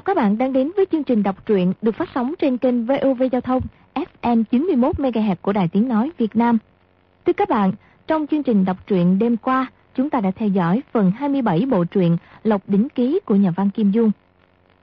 Chào các bạn đang đến với chương trình đọc truyện được phát sóng trên kênh VOV Giao thông FM 91 MHz của Đài Tiếng nói Việt Nam. Thưa các bạn, trong chương trình đọc truyện đêm qua, chúng ta đã theo dõi phần 27 bộ truyện Lộc đỉnh ký của nhà văn Kim Dung.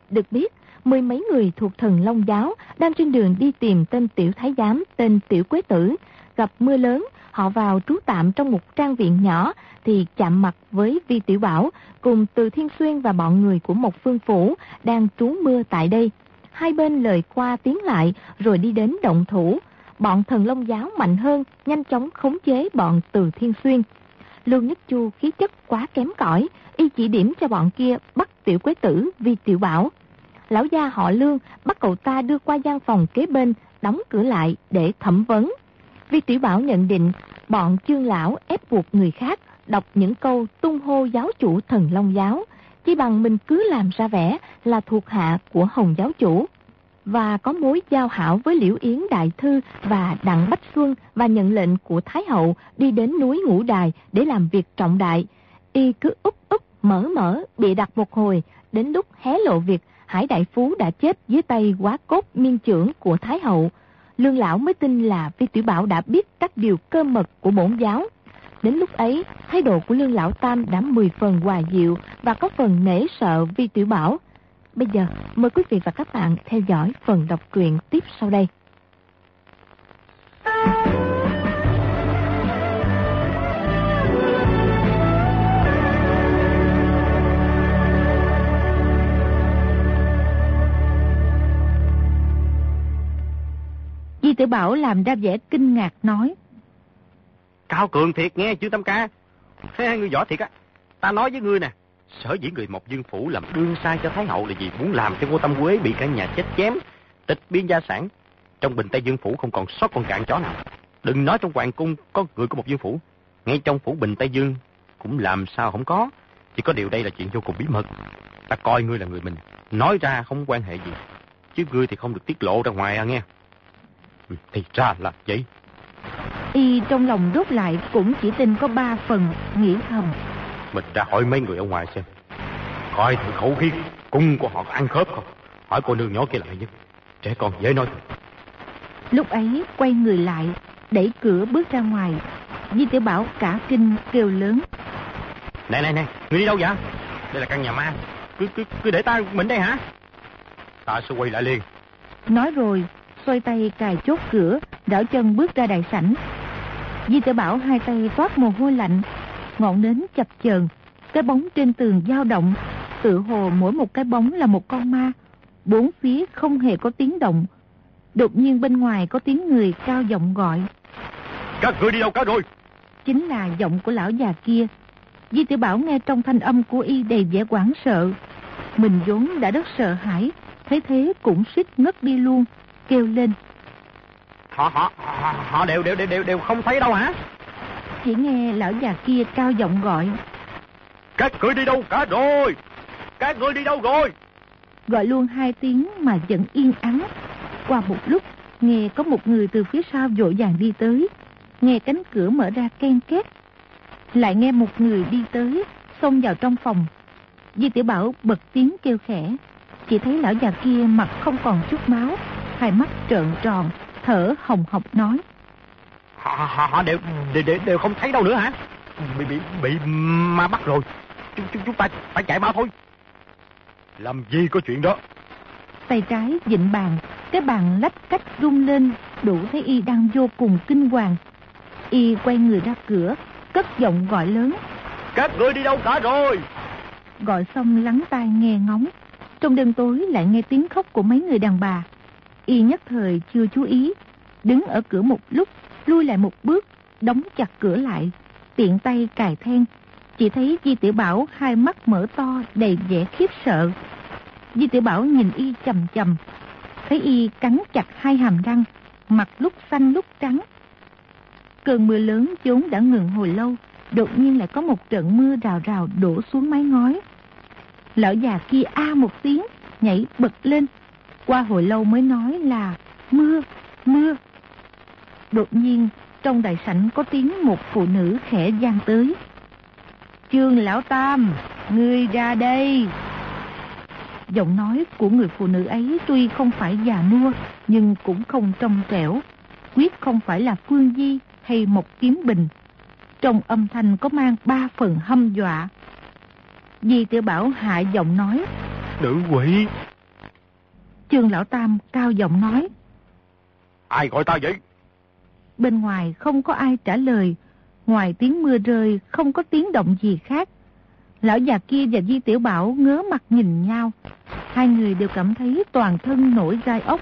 Được biết, mười mấy người thuộc thần Long giáo đang trên đường đi tìm tên tiểu thái giám tên tiểu quế tử, gặp mưa lớn, họ vào trú tạm trong một trang viện nhỏ thì chạm mặt với Vi Tiểu Bảo cùng Từ Thiên Xuyên và bọn người của một phương phủ đang trú mưa tại đây. Hai bên lời qua tiếng lại rồi đi đến động thủ. Bọn thần Long giáo mạnh hơn, nhanh chóng khống chế bọn Từ Thiên Xuyên. Lương Nhất Chu khí chất quá kém cỏi, y chỉ điểm cho bọn kia bắt tiểu quế tử Vi Tiểu Bảo. Lão gia họ Lương bắt cậu ta đưa qua gian phòng kế bên, đóng cửa lại để thẩm vấn. Vi Tiểu Bảo nhận định bọn chương lão ép buộc người khác đọc những câu tung hô giáo chủ thần Long giáo, chỉ bằng mình cứ làm ra vẻ là thuộc hạ của Hồng giáo chủ và có mối giao hảo với Liễu Yến Đại Thư và Đặng Bách Xuân và nhận lệnh của Thái Hậu đi đến núi Ngũ Đài để làm việc trọng đại. Y cứ úp úp mở mở bị đặt một hồi, đến lúc hé lộ việc Hải Đại Phú đã chết dưới tay quá cốt miên trưởng của Thái Hậu. Lương Lão mới tin là Vi Tiểu Bảo đã biết các điều cơ mật của bổn giáo Đến lúc ấy, thái độ của Lương Lão Tam đã mười phần hòa dịu và có phần nể sợ Vi Tiểu Bảo. Bây giờ, mời quý vị và các bạn theo dõi phần đọc truyện tiếp sau đây. Di Tiểu Bảo làm ra vẻ kinh ngạc nói. Cao cường thiệt nghe chứ Tâm Ca. Thế ngươi giỏi thiệt á. Ta nói với ngươi nè. Sở dĩ người Mộc Dương Phủ làm đương sai cho Thái Hậu là vì muốn làm cho cô Tâm Quế bị cả nhà chết chém, tịch biên gia sản. Trong bình Tây Dương Phủ không còn sót con cạn chó nào. Đừng nói trong hoàng cung có người của Mộc Dương Phủ. Ngay trong phủ bình Tây Dương cũng làm sao không có. Chỉ có điều đây là chuyện vô cùng bí mật. Ta coi ngươi là người mình. Nói ra không quan hệ gì. Chứ ngươi thì không được tiết lộ ra ngoài à nghe. Ừ, thì ra là vậy. Y trong lòng rút lại cũng chỉ tin có ba phần, nghĩ thầm. Mình ra hỏi mấy người ở ngoài xem. Coi thử khẩu khí cung của họ có ăn khớp không. Hỏi cô nương nhỏ kia lại nhất. Trẻ con dễ nói. Lúc ấy quay người lại, đẩy cửa bước ra ngoài. Di tiểu Bảo cả kinh kêu lớn. Này này này, người đi đâu vậy? Đây là căn nhà ma. Cứ cứ cứ để ta mình đây hả? Ta sẽ quay lại liền. Nói rồi, xoay tay cài chốt cửa, đảo chân bước ra đại sảnh. Di tiểu Bảo hai tay toát mồ hôi lạnh, ngọn nến chập chờn, cái bóng trên tường dao động, tự hồ mỗi một cái bóng là một con ma. Bốn phía không hề có tiếng động. Đột nhiên bên ngoài có tiếng người cao giọng gọi. Các người đi đâu cả rồi? Chính là giọng của lão già kia. Di tiểu Bảo nghe trong thanh âm của y đầy vẻ quảng sợ. Mình vốn đã rất sợ hãi, thấy thế cũng suýt ngất đi luôn, kêu lên. Họ, họ, họ, họ đều, đều, đều, đều không thấy đâu hả? Chỉ nghe lão già kia cao giọng gọi. Các người đi đâu cả rồi? Các người đi đâu rồi? Gọi luôn hai tiếng mà vẫn yên ắng. Qua một lúc, nghe có một người từ phía sau vội vàng đi tới. Nghe cánh cửa mở ra ken két. Lại nghe một người đi tới, xông vào trong phòng. Di tiểu Bảo bật tiếng kêu khẽ. Chỉ thấy lão già kia mặt không còn chút máu, hai mắt trợn tròn, thở hồng hộc nói. Họ, họ, họ đều, đều, đều, đều không thấy đâu nữa hả? Bị, bị, bị ma bắt rồi. Chúng, chúng, chúng ta phải chạy mau thôi. Làm gì có chuyện đó? Tay trái dịnh bàn, cái bàn lách cách rung lên, đủ thấy y đang vô cùng kinh hoàng. Y quay người ra cửa, cất giọng gọi lớn. Các người đi đâu cả rồi? Gọi xong lắng tai nghe ngóng. Trong đêm tối lại nghe tiếng khóc của mấy người đàn bà. Y nhất thời chưa chú ý, đứng ở cửa một lúc, lui lại một bước, đóng chặt cửa lại, tiện tay cài then. Chỉ thấy Di Tiểu Bảo hai mắt mở to đầy vẻ khiếp sợ. Di Tiểu Bảo nhìn y chầm chầm, thấy y cắn chặt hai hàm răng, mặt lúc xanh lúc trắng. Cơn mưa lớn vốn đã ngừng hồi lâu, đột nhiên lại có một trận mưa rào rào đổ xuống mái ngói. Lão già kia a một tiếng, nhảy bật lên, qua hồi lâu mới nói là mưa, mưa. Đột nhiên, trong đại sảnh có tiếng một phụ nữ khẽ gian tới. Trương Lão Tam, ngươi ra đây. Giọng nói của người phụ nữ ấy tuy không phải già nua, nhưng cũng không trong trẻo. Quyết không phải là Phương Di hay một kiếm bình. Trong âm thanh có mang ba phần hâm dọa. Di tiểu Bảo hạ giọng nói. Nữ quỷ. Trương Lão Tam cao giọng nói. Ai gọi ta vậy? Bên ngoài không có ai trả lời. Ngoài tiếng mưa rơi không có tiếng động gì khác. Lão già kia và Di Tiểu Bảo ngớ mặt nhìn nhau. Hai người đều cảm thấy toàn thân nổi gai ốc.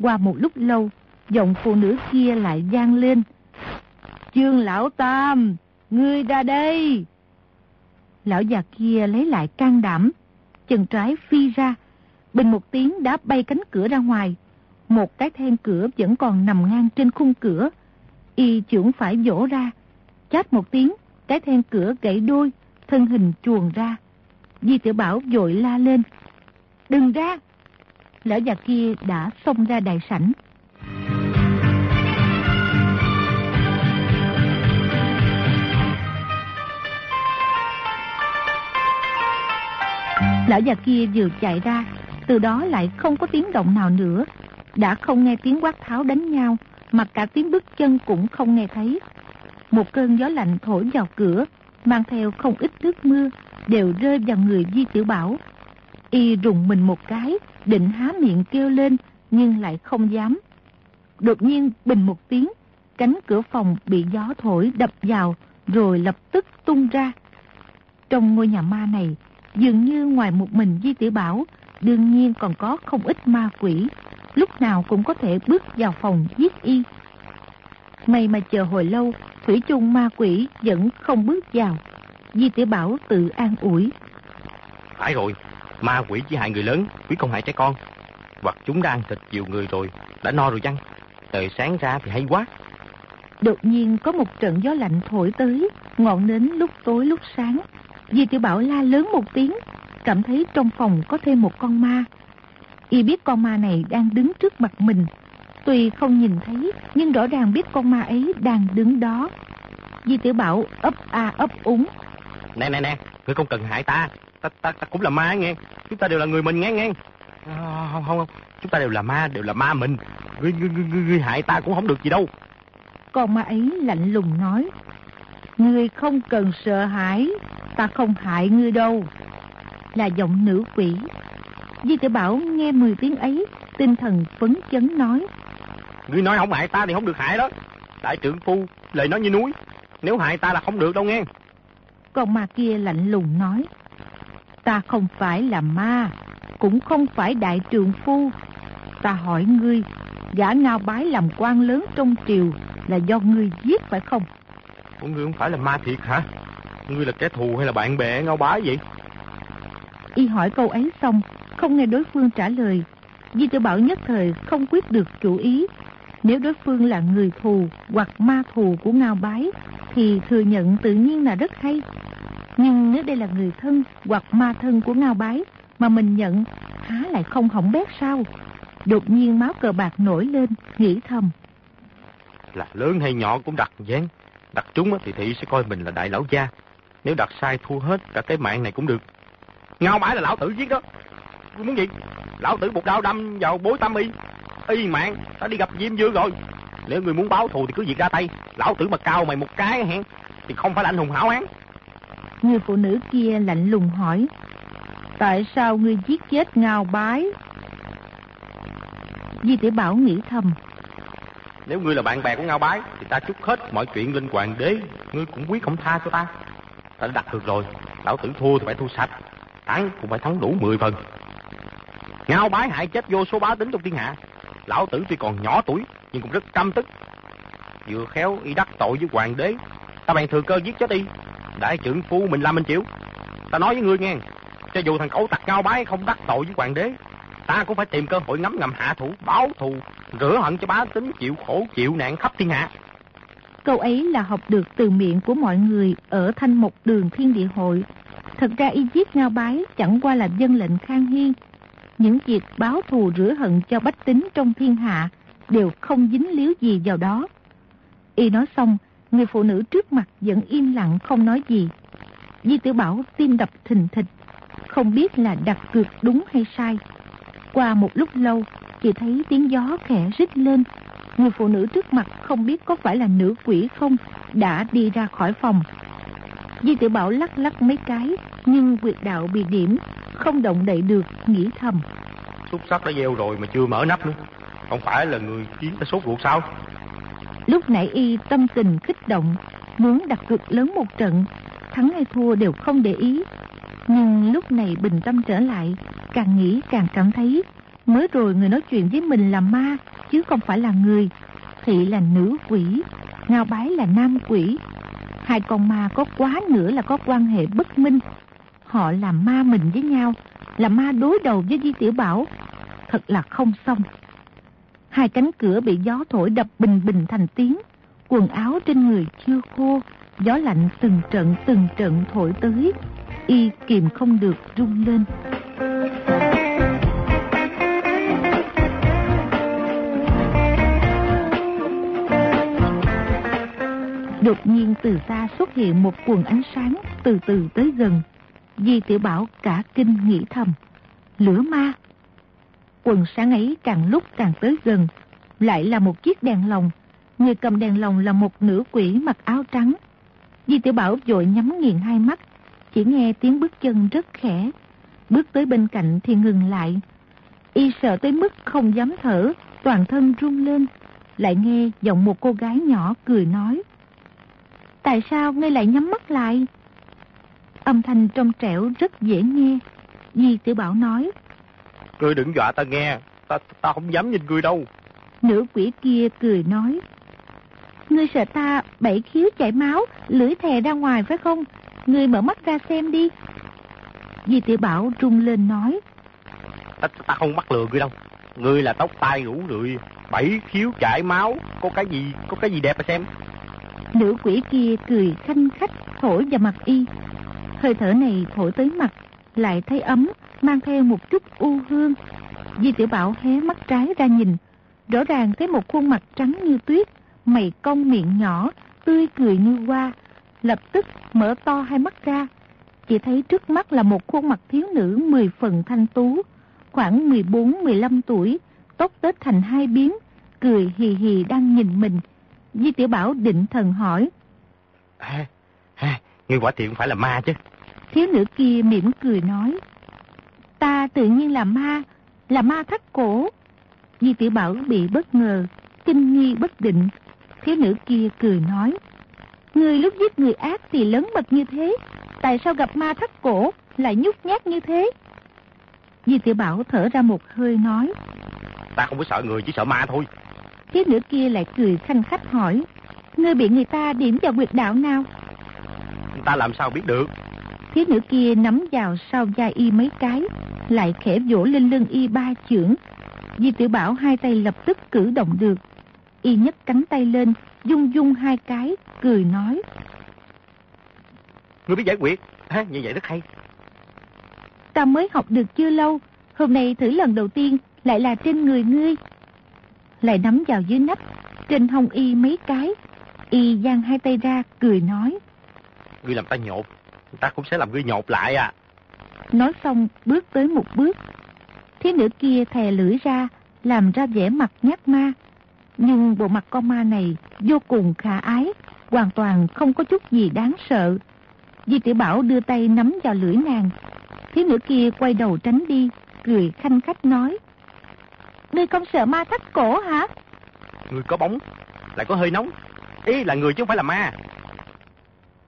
Qua một lúc lâu, giọng phụ nữ kia lại gian lên. Trương Lão Tam, ngươi ra đây. Lão già kia lấy lại can đảm, chân trái phi ra, bình một tiếng đã bay cánh cửa ra ngoài. Một cái then cửa vẫn còn nằm ngang trên khung cửa. Y trưởng phải vỗ ra, chát một tiếng, cái then cửa gãy đôi, thân hình chuồn ra. Di tiểu Bảo vội la lên. Đừng ra! Lão già kia đã xông ra đại sảnh. Lão già kia vừa chạy ra, từ đó lại không có tiếng động nào nữa. Đã không nghe tiếng quát tháo đánh nhau, mà cả tiếng bước chân cũng không nghe thấy. Một cơn gió lạnh thổi vào cửa, mang theo không ít nước mưa, đều rơi vào người Di Tiểu Bảo. Y rùng mình một cái, định há miệng kêu lên, nhưng lại không dám. Đột nhiên bình một tiếng, cánh cửa phòng bị gió thổi đập vào, rồi lập tức tung ra. Trong ngôi nhà ma này, dường như ngoài một mình Di Tiểu Bảo, đương nhiên còn có không ít ma quỷ, lúc nào cũng có thể bước vào phòng giết y. May mà chờ hồi lâu, Thủy chung ma quỷ vẫn không bước vào. Di tiểu Bảo tự an ủi. Phải rồi, ma quỷ chỉ hại người lớn, quỷ không hại trẻ con. Hoặc chúng đã ăn thịt nhiều người rồi, đã no rồi chăng? Trời sáng ra thì hay quá. Đột nhiên có một trận gió lạnh thổi tới, ngọn nến lúc tối lúc sáng. Di tiểu Bảo la lớn một tiếng, cảm thấy trong phòng có thêm một con ma. Y biết con ma này đang đứng trước mặt mình, Tuy không nhìn thấy, nhưng rõ ràng biết con ma ấy đang đứng đó. Di tiểu Bảo ấp a ấp úng. Nè nè nè, ngươi không cần hại ta. Ta, ta, ta cũng là ma nghe. Chúng ta đều là người mình nghe nghe. À, không, không, không. Chúng ta đều là ma, đều là ma mình. Ngươi, ngươi, ngươi, ngươi hại ta cũng không được gì đâu. Con ma ấy lạnh lùng nói. Ngươi không cần sợ hãi, ta không hại ngươi đâu. Là giọng nữ quỷ. Di tiểu Bảo nghe 10 tiếng ấy, tinh thần phấn chấn nói. Ngươi nói không hại ta thì không được hại đó. Đại trưởng phu, lời nói như núi. Nếu hại ta là không được đâu nghe. Con ma kia lạnh lùng nói. Ta không phải là ma, cũng không phải đại trưởng phu. Ta hỏi ngươi, gã ngao bái làm quan lớn trong triều là do ngươi giết phải không? Ủa ngươi không phải là ma thiệt hả? Ngươi là kẻ thù hay là bạn bè ngao bái vậy? Y hỏi câu ấy xong, không nghe đối phương trả lời. Di tiểu Bảo nhất thời không quyết được chủ ý, nếu đối phương là người thù hoặc ma thù của Ngao Bái, thì thừa nhận tự nhiên là rất hay. Nhưng nếu đây là người thân hoặc ma thân của Ngao Bái, mà mình nhận, há lại không hỏng bét sao? Đột nhiên máu cờ bạc nổi lên, nghĩ thầm. Là lớn hay nhỏ cũng đặt dán. Đặt trúng thì thị sẽ coi mình là đại lão gia. Nếu đặt sai thua hết cả cái mạng này cũng được. Ngao bái là lão tử giết đó. Muốn gì? Lão tử một đao đâm vào bối tam y. Y mạng ta đi gặp diêm dương rồi. Nếu người muốn báo thù thì cứ việc ra tay. Lão tử mà cao mày một cái hẹn thì không phải là anh hùng hảo án người phụ nữ kia lạnh lùng hỏi tại sao ngươi giết chết ngao bái? Di tiểu bảo nghĩ thầm nếu ngươi là bạn bè của ngao bái thì ta chúc hết mọi chuyện lên hoàng đế. Ngươi cũng quyết không tha cho ta. Ta đã đặt được rồi. Lão tử thua thì phải thua sạch thắng cũng phải thắng đủ 10 phần ngao bái hại chết vô số bá tính trong thiên hạ Lão tử tuy còn nhỏ tuổi nhưng cũng rất căm tức. Vừa khéo y đắc tội với hoàng đế. Ta bèn thừa cơ giết chết đi. Đại trưởng phu mình làm mình chịu. Ta nói với ngươi nghe. Cho dù thằng cẩu tặc ngao bái không đắc tội với hoàng đế. Ta cũng phải tìm cơ hội ngắm ngầm hạ thủ, báo thù, rửa hận cho bá tính chịu khổ chịu nạn khắp thiên hạ. Câu ấy là học được từ miệng của mọi người ở thanh mục đường thiên địa hội. Thật ra y giết ngao bái chẳng qua là dân lệnh khang hiên những việc báo thù rửa hận cho bách tính trong thiên hạ đều không dính líu gì vào đó. Y nói xong, người phụ nữ trước mặt vẫn im lặng không nói gì. Di tử Bảo tim đập thình thịch. không biết là đặt cược đúng hay sai. Qua một lúc lâu, chỉ thấy tiếng gió khẽ rít lên. Người phụ nữ trước mặt không biết có phải là nữ quỷ không, đã đi ra khỏi phòng. Di tiểu Bảo lắc lắc mấy cái, nhưng quyệt đạo bị điểm, không động đậy được, nghĩ thầm. Xúc sắc đã gieo rồi mà chưa mở nắp nữa. Không phải là người chiến ta sốt ruột sao? Lúc nãy y tâm tình kích động, muốn đặt cược lớn một trận, thắng hay thua đều không để ý. Nhưng lúc này bình tâm trở lại, càng nghĩ càng cảm thấy mới rồi người nói chuyện với mình là ma, chứ không phải là người. Thị là nữ quỷ, ngao bái là nam quỷ. Hai con ma có quá nữa là có quan hệ bất minh. Họ làm ma mình với nhau, là ma đối đầu với Di Tiểu Bảo. Thật là không xong. Hai cánh cửa bị gió thổi đập bình bình thành tiếng. Quần áo trên người chưa khô, gió lạnh từng trận từng trận thổi tới. Y kìm không được rung lên. Đột nhiên từ xa xuất hiện một quần ánh sáng từ từ tới gần. Di tiểu Bảo cả kinh nghĩ thầm. Lửa ma. Quần sáng ấy càng lúc càng tới gần. Lại là một chiếc đèn lồng. Người cầm đèn lồng là một nữ quỷ mặc áo trắng. Di tiểu Bảo vội nhắm nghiền hai mắt. Chỉ nghe tiếng bước chân rất khẽ. Bước tới bên cạnh thì ngừng lại. Y sợ tới mức không dám thở, toàn thân run lên. Lại nghe giọng một cô gái nhỏ cười nói. Tại sao ngươi lại nhắm mắt lại? Âm thanh trong trẻo rất dễ nghe. Di tử Bảo nói. Ngươi đừng dọa ta nghe. Ta, ta không dám nhìn ngươi đâu. Nữ quỷ kia cười nói. Ngươi sợ ta bảy khiếu chảy máu, lưỡi thè ra ngoài phải không? Ngươi mở mắt ra xem đi. Di tử Bảo rung lên nói. Ta, ta không mắc lừa ngươi đâu. Ngươi là tóc tai rủ rượi, bảy khiếu chảy máu. Có cái gì, có cái gì đẹp mà xem. Nữ quỷ kia cười khanh khách thổi vào mặt y. Hơi thở này thổi tới mặt, lại thấy ấm, mang theo một chút u hương. Di tiểu Bảo hé mắt trái ra nhìn, rõ ràng thấy một khuôn mặt trắng như tuyết, mày cong miệng nhỏ, tươi cười như hoa. Lập tức mở to hai mắt ra, chỉ thấy trước mắt là một khuôn mặt thiếu nữ mười phần thanh tú, khoảng 14-15 tuổi, tóc tết thành hai biến, cười hì hì đang nhìn mình, Di Tiểu Bảo định thần hỏi. À, à, ngươi quả thiện phải là ma chứ. Thiếu nữ kia mỉm cười nói. Ta tự nhiên là ma, là ma thắt cổ. Di Tiểu Bảo bị bất ngờ, kinh nghi bất định. Thiếu nữ kia cười nói. Người lúc giết người ác thì lớn mật như thế, tại sao gặp ma thắt cổ lại nhút nhát như thế? Di Tiểu Bảo thở ra một hơi nói. Ta không có sợ người, chỉ sợ ma thôi. Thiếu nữ kia lại cười khanh khách hỏi. Ngươi bị người ta điểm vào quyệt đạo nào? Ta làm sao biết được? Thiếu nữ kia nắm vào sau vai y mấy cái, lại khẽ vỗ lên lưng y ba chưởng. Di tiểu Bảo hai tay lập tức cử động được. Y nhấc cánh tay lên, dung dung hai cái, cười nói. Ngươi biết giải quyết, ha, như vậy rất hay. Ta mới học được chưa lâu, hôm nay thử lần đầu tiên lại là trên người ngươi lại nắm vào dưới nách, trên hông y mấy cái. Y giang hai tay ra, cười nói. Ngươi làm ta nhột, ta cũng sẽ làm ngươi nhột lại à. Nói xong, bước tới một bước. Thiếu nữ kia thè lưỡi ra, làm ra vẻ mặt nhát ma. Nhưng bộ mặt con ma này vô cùng khả ái, hoàn toàn không có chút gì đáng sợ. Di tiểu Bảo đưa tay nắm vào lưỡi nàng. Thiếu nữ kia quay đầu tránh đi, cười khanh khách nói. Ngươi không sợ ma thắt cổ hả? Người có bóng, lại có hơi nóng. Ý là người chứ không phải là ma.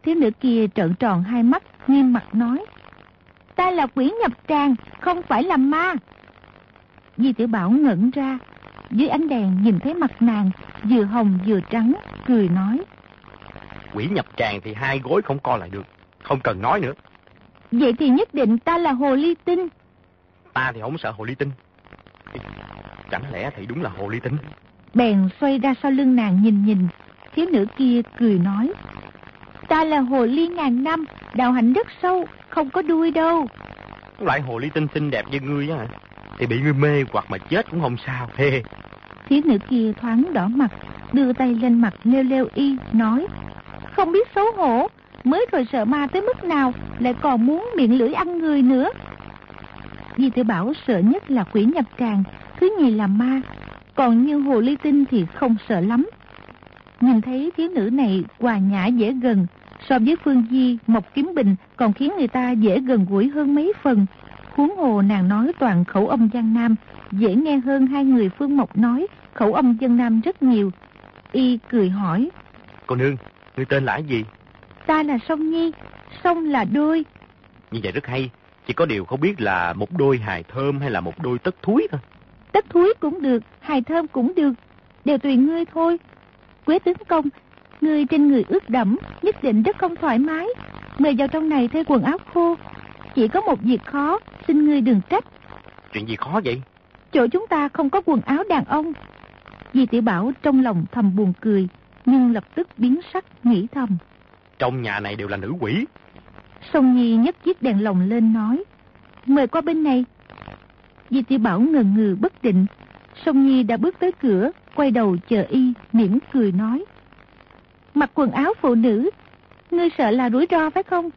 Thiếu nữ kia trợn tròn hai mắt, nghiêm mặt nói. Ta là quỷ nhập tràng, không phải là ma. Di tiểu Bảo ngẩn ra, dưới ánh đèn nhìn thấy mặt nàng, vừa hồng vừa trắng, cười nói. Quỷ nhập tràng thì hai gối không co lại được, không cần nói nữa. Vậy thì nhất định ta là hồ ly tinh. Ta thì không sợ hồ ly tinh. Chẳng lẽ thì đúng là hồ ly tinh? Bèn xoay ra sau lưng nàng nhìn nhìn, thiếu nữ kia cười nói. Ta là hồ ly ngàn năm, đào hạnh rất sâu, không có đuôi đâu. Loại hồ ly tinh xinh đẹp như ngươi á thì bị ngươi mê hoặc mà chết cũng không sao. Hê. Thiếu nữ kia thoáng đỏ mặt, đưa tay lên mặt leo leo y, nói. Không biết xấu hổ, mới rồi sợ ma tới mức nào, lại còn muốn miệng lưỡi ăn người nữa. Di tiểu Bảo sợ nhất là quỷ nhập tràng, thứ nhì là ma, còn như hồ ly tinh thì không sợ lắm. Nhìn thấy thiếu nữ này hòa nhã dễ gần, so với Phương Di, Mộc Kiếm Bình còn khiến người ta dễ gần gũi hơn mấy phần. Huống hồ nàng nói toàn khẩu âm Giang Nam, dễ nghe hơn hai người Phương Mộc nói khẩu âm dân Nam rất nhiều. Y cười hỏi. Cô nương, người tên là gì? Ta là Sông Nhi, Sông là đôi. Như vậy rất hay, chỉ có điều không biết là một đôi hài thơm hay là một đôi tất thúi thôi. Tất thúi cũng được, hài thơm cũng được, đều tùy ngươi thôi. Quế tướng công, ngươi trên người ướt đẫm, nhất định rất không thoải mái. Mời vào trong này thay quần áo khô. Chỉ có một việc khó, xin ngươi đừng trách. Chuyện gì khó vậy? Chỗ chúng ta không có quần áo đàn ông. Di tiểu Bảo trong lòng thầm buồn cười, nhưng lập tức biến sắc nghĩ thầm. Trong nhà này đều là nữ quỷ. Sông Nhi nhấc chiếc đèn lồng lên nói. Mời qua bên này. Di tiểu Bảo ngần ngừ bất định. Sông Nhi đã bước tới cửa, quay đầu chờ y, mỉm cười nói. Mặc quần áo phụ nữ, ngươi sợ là rủi ro phải không?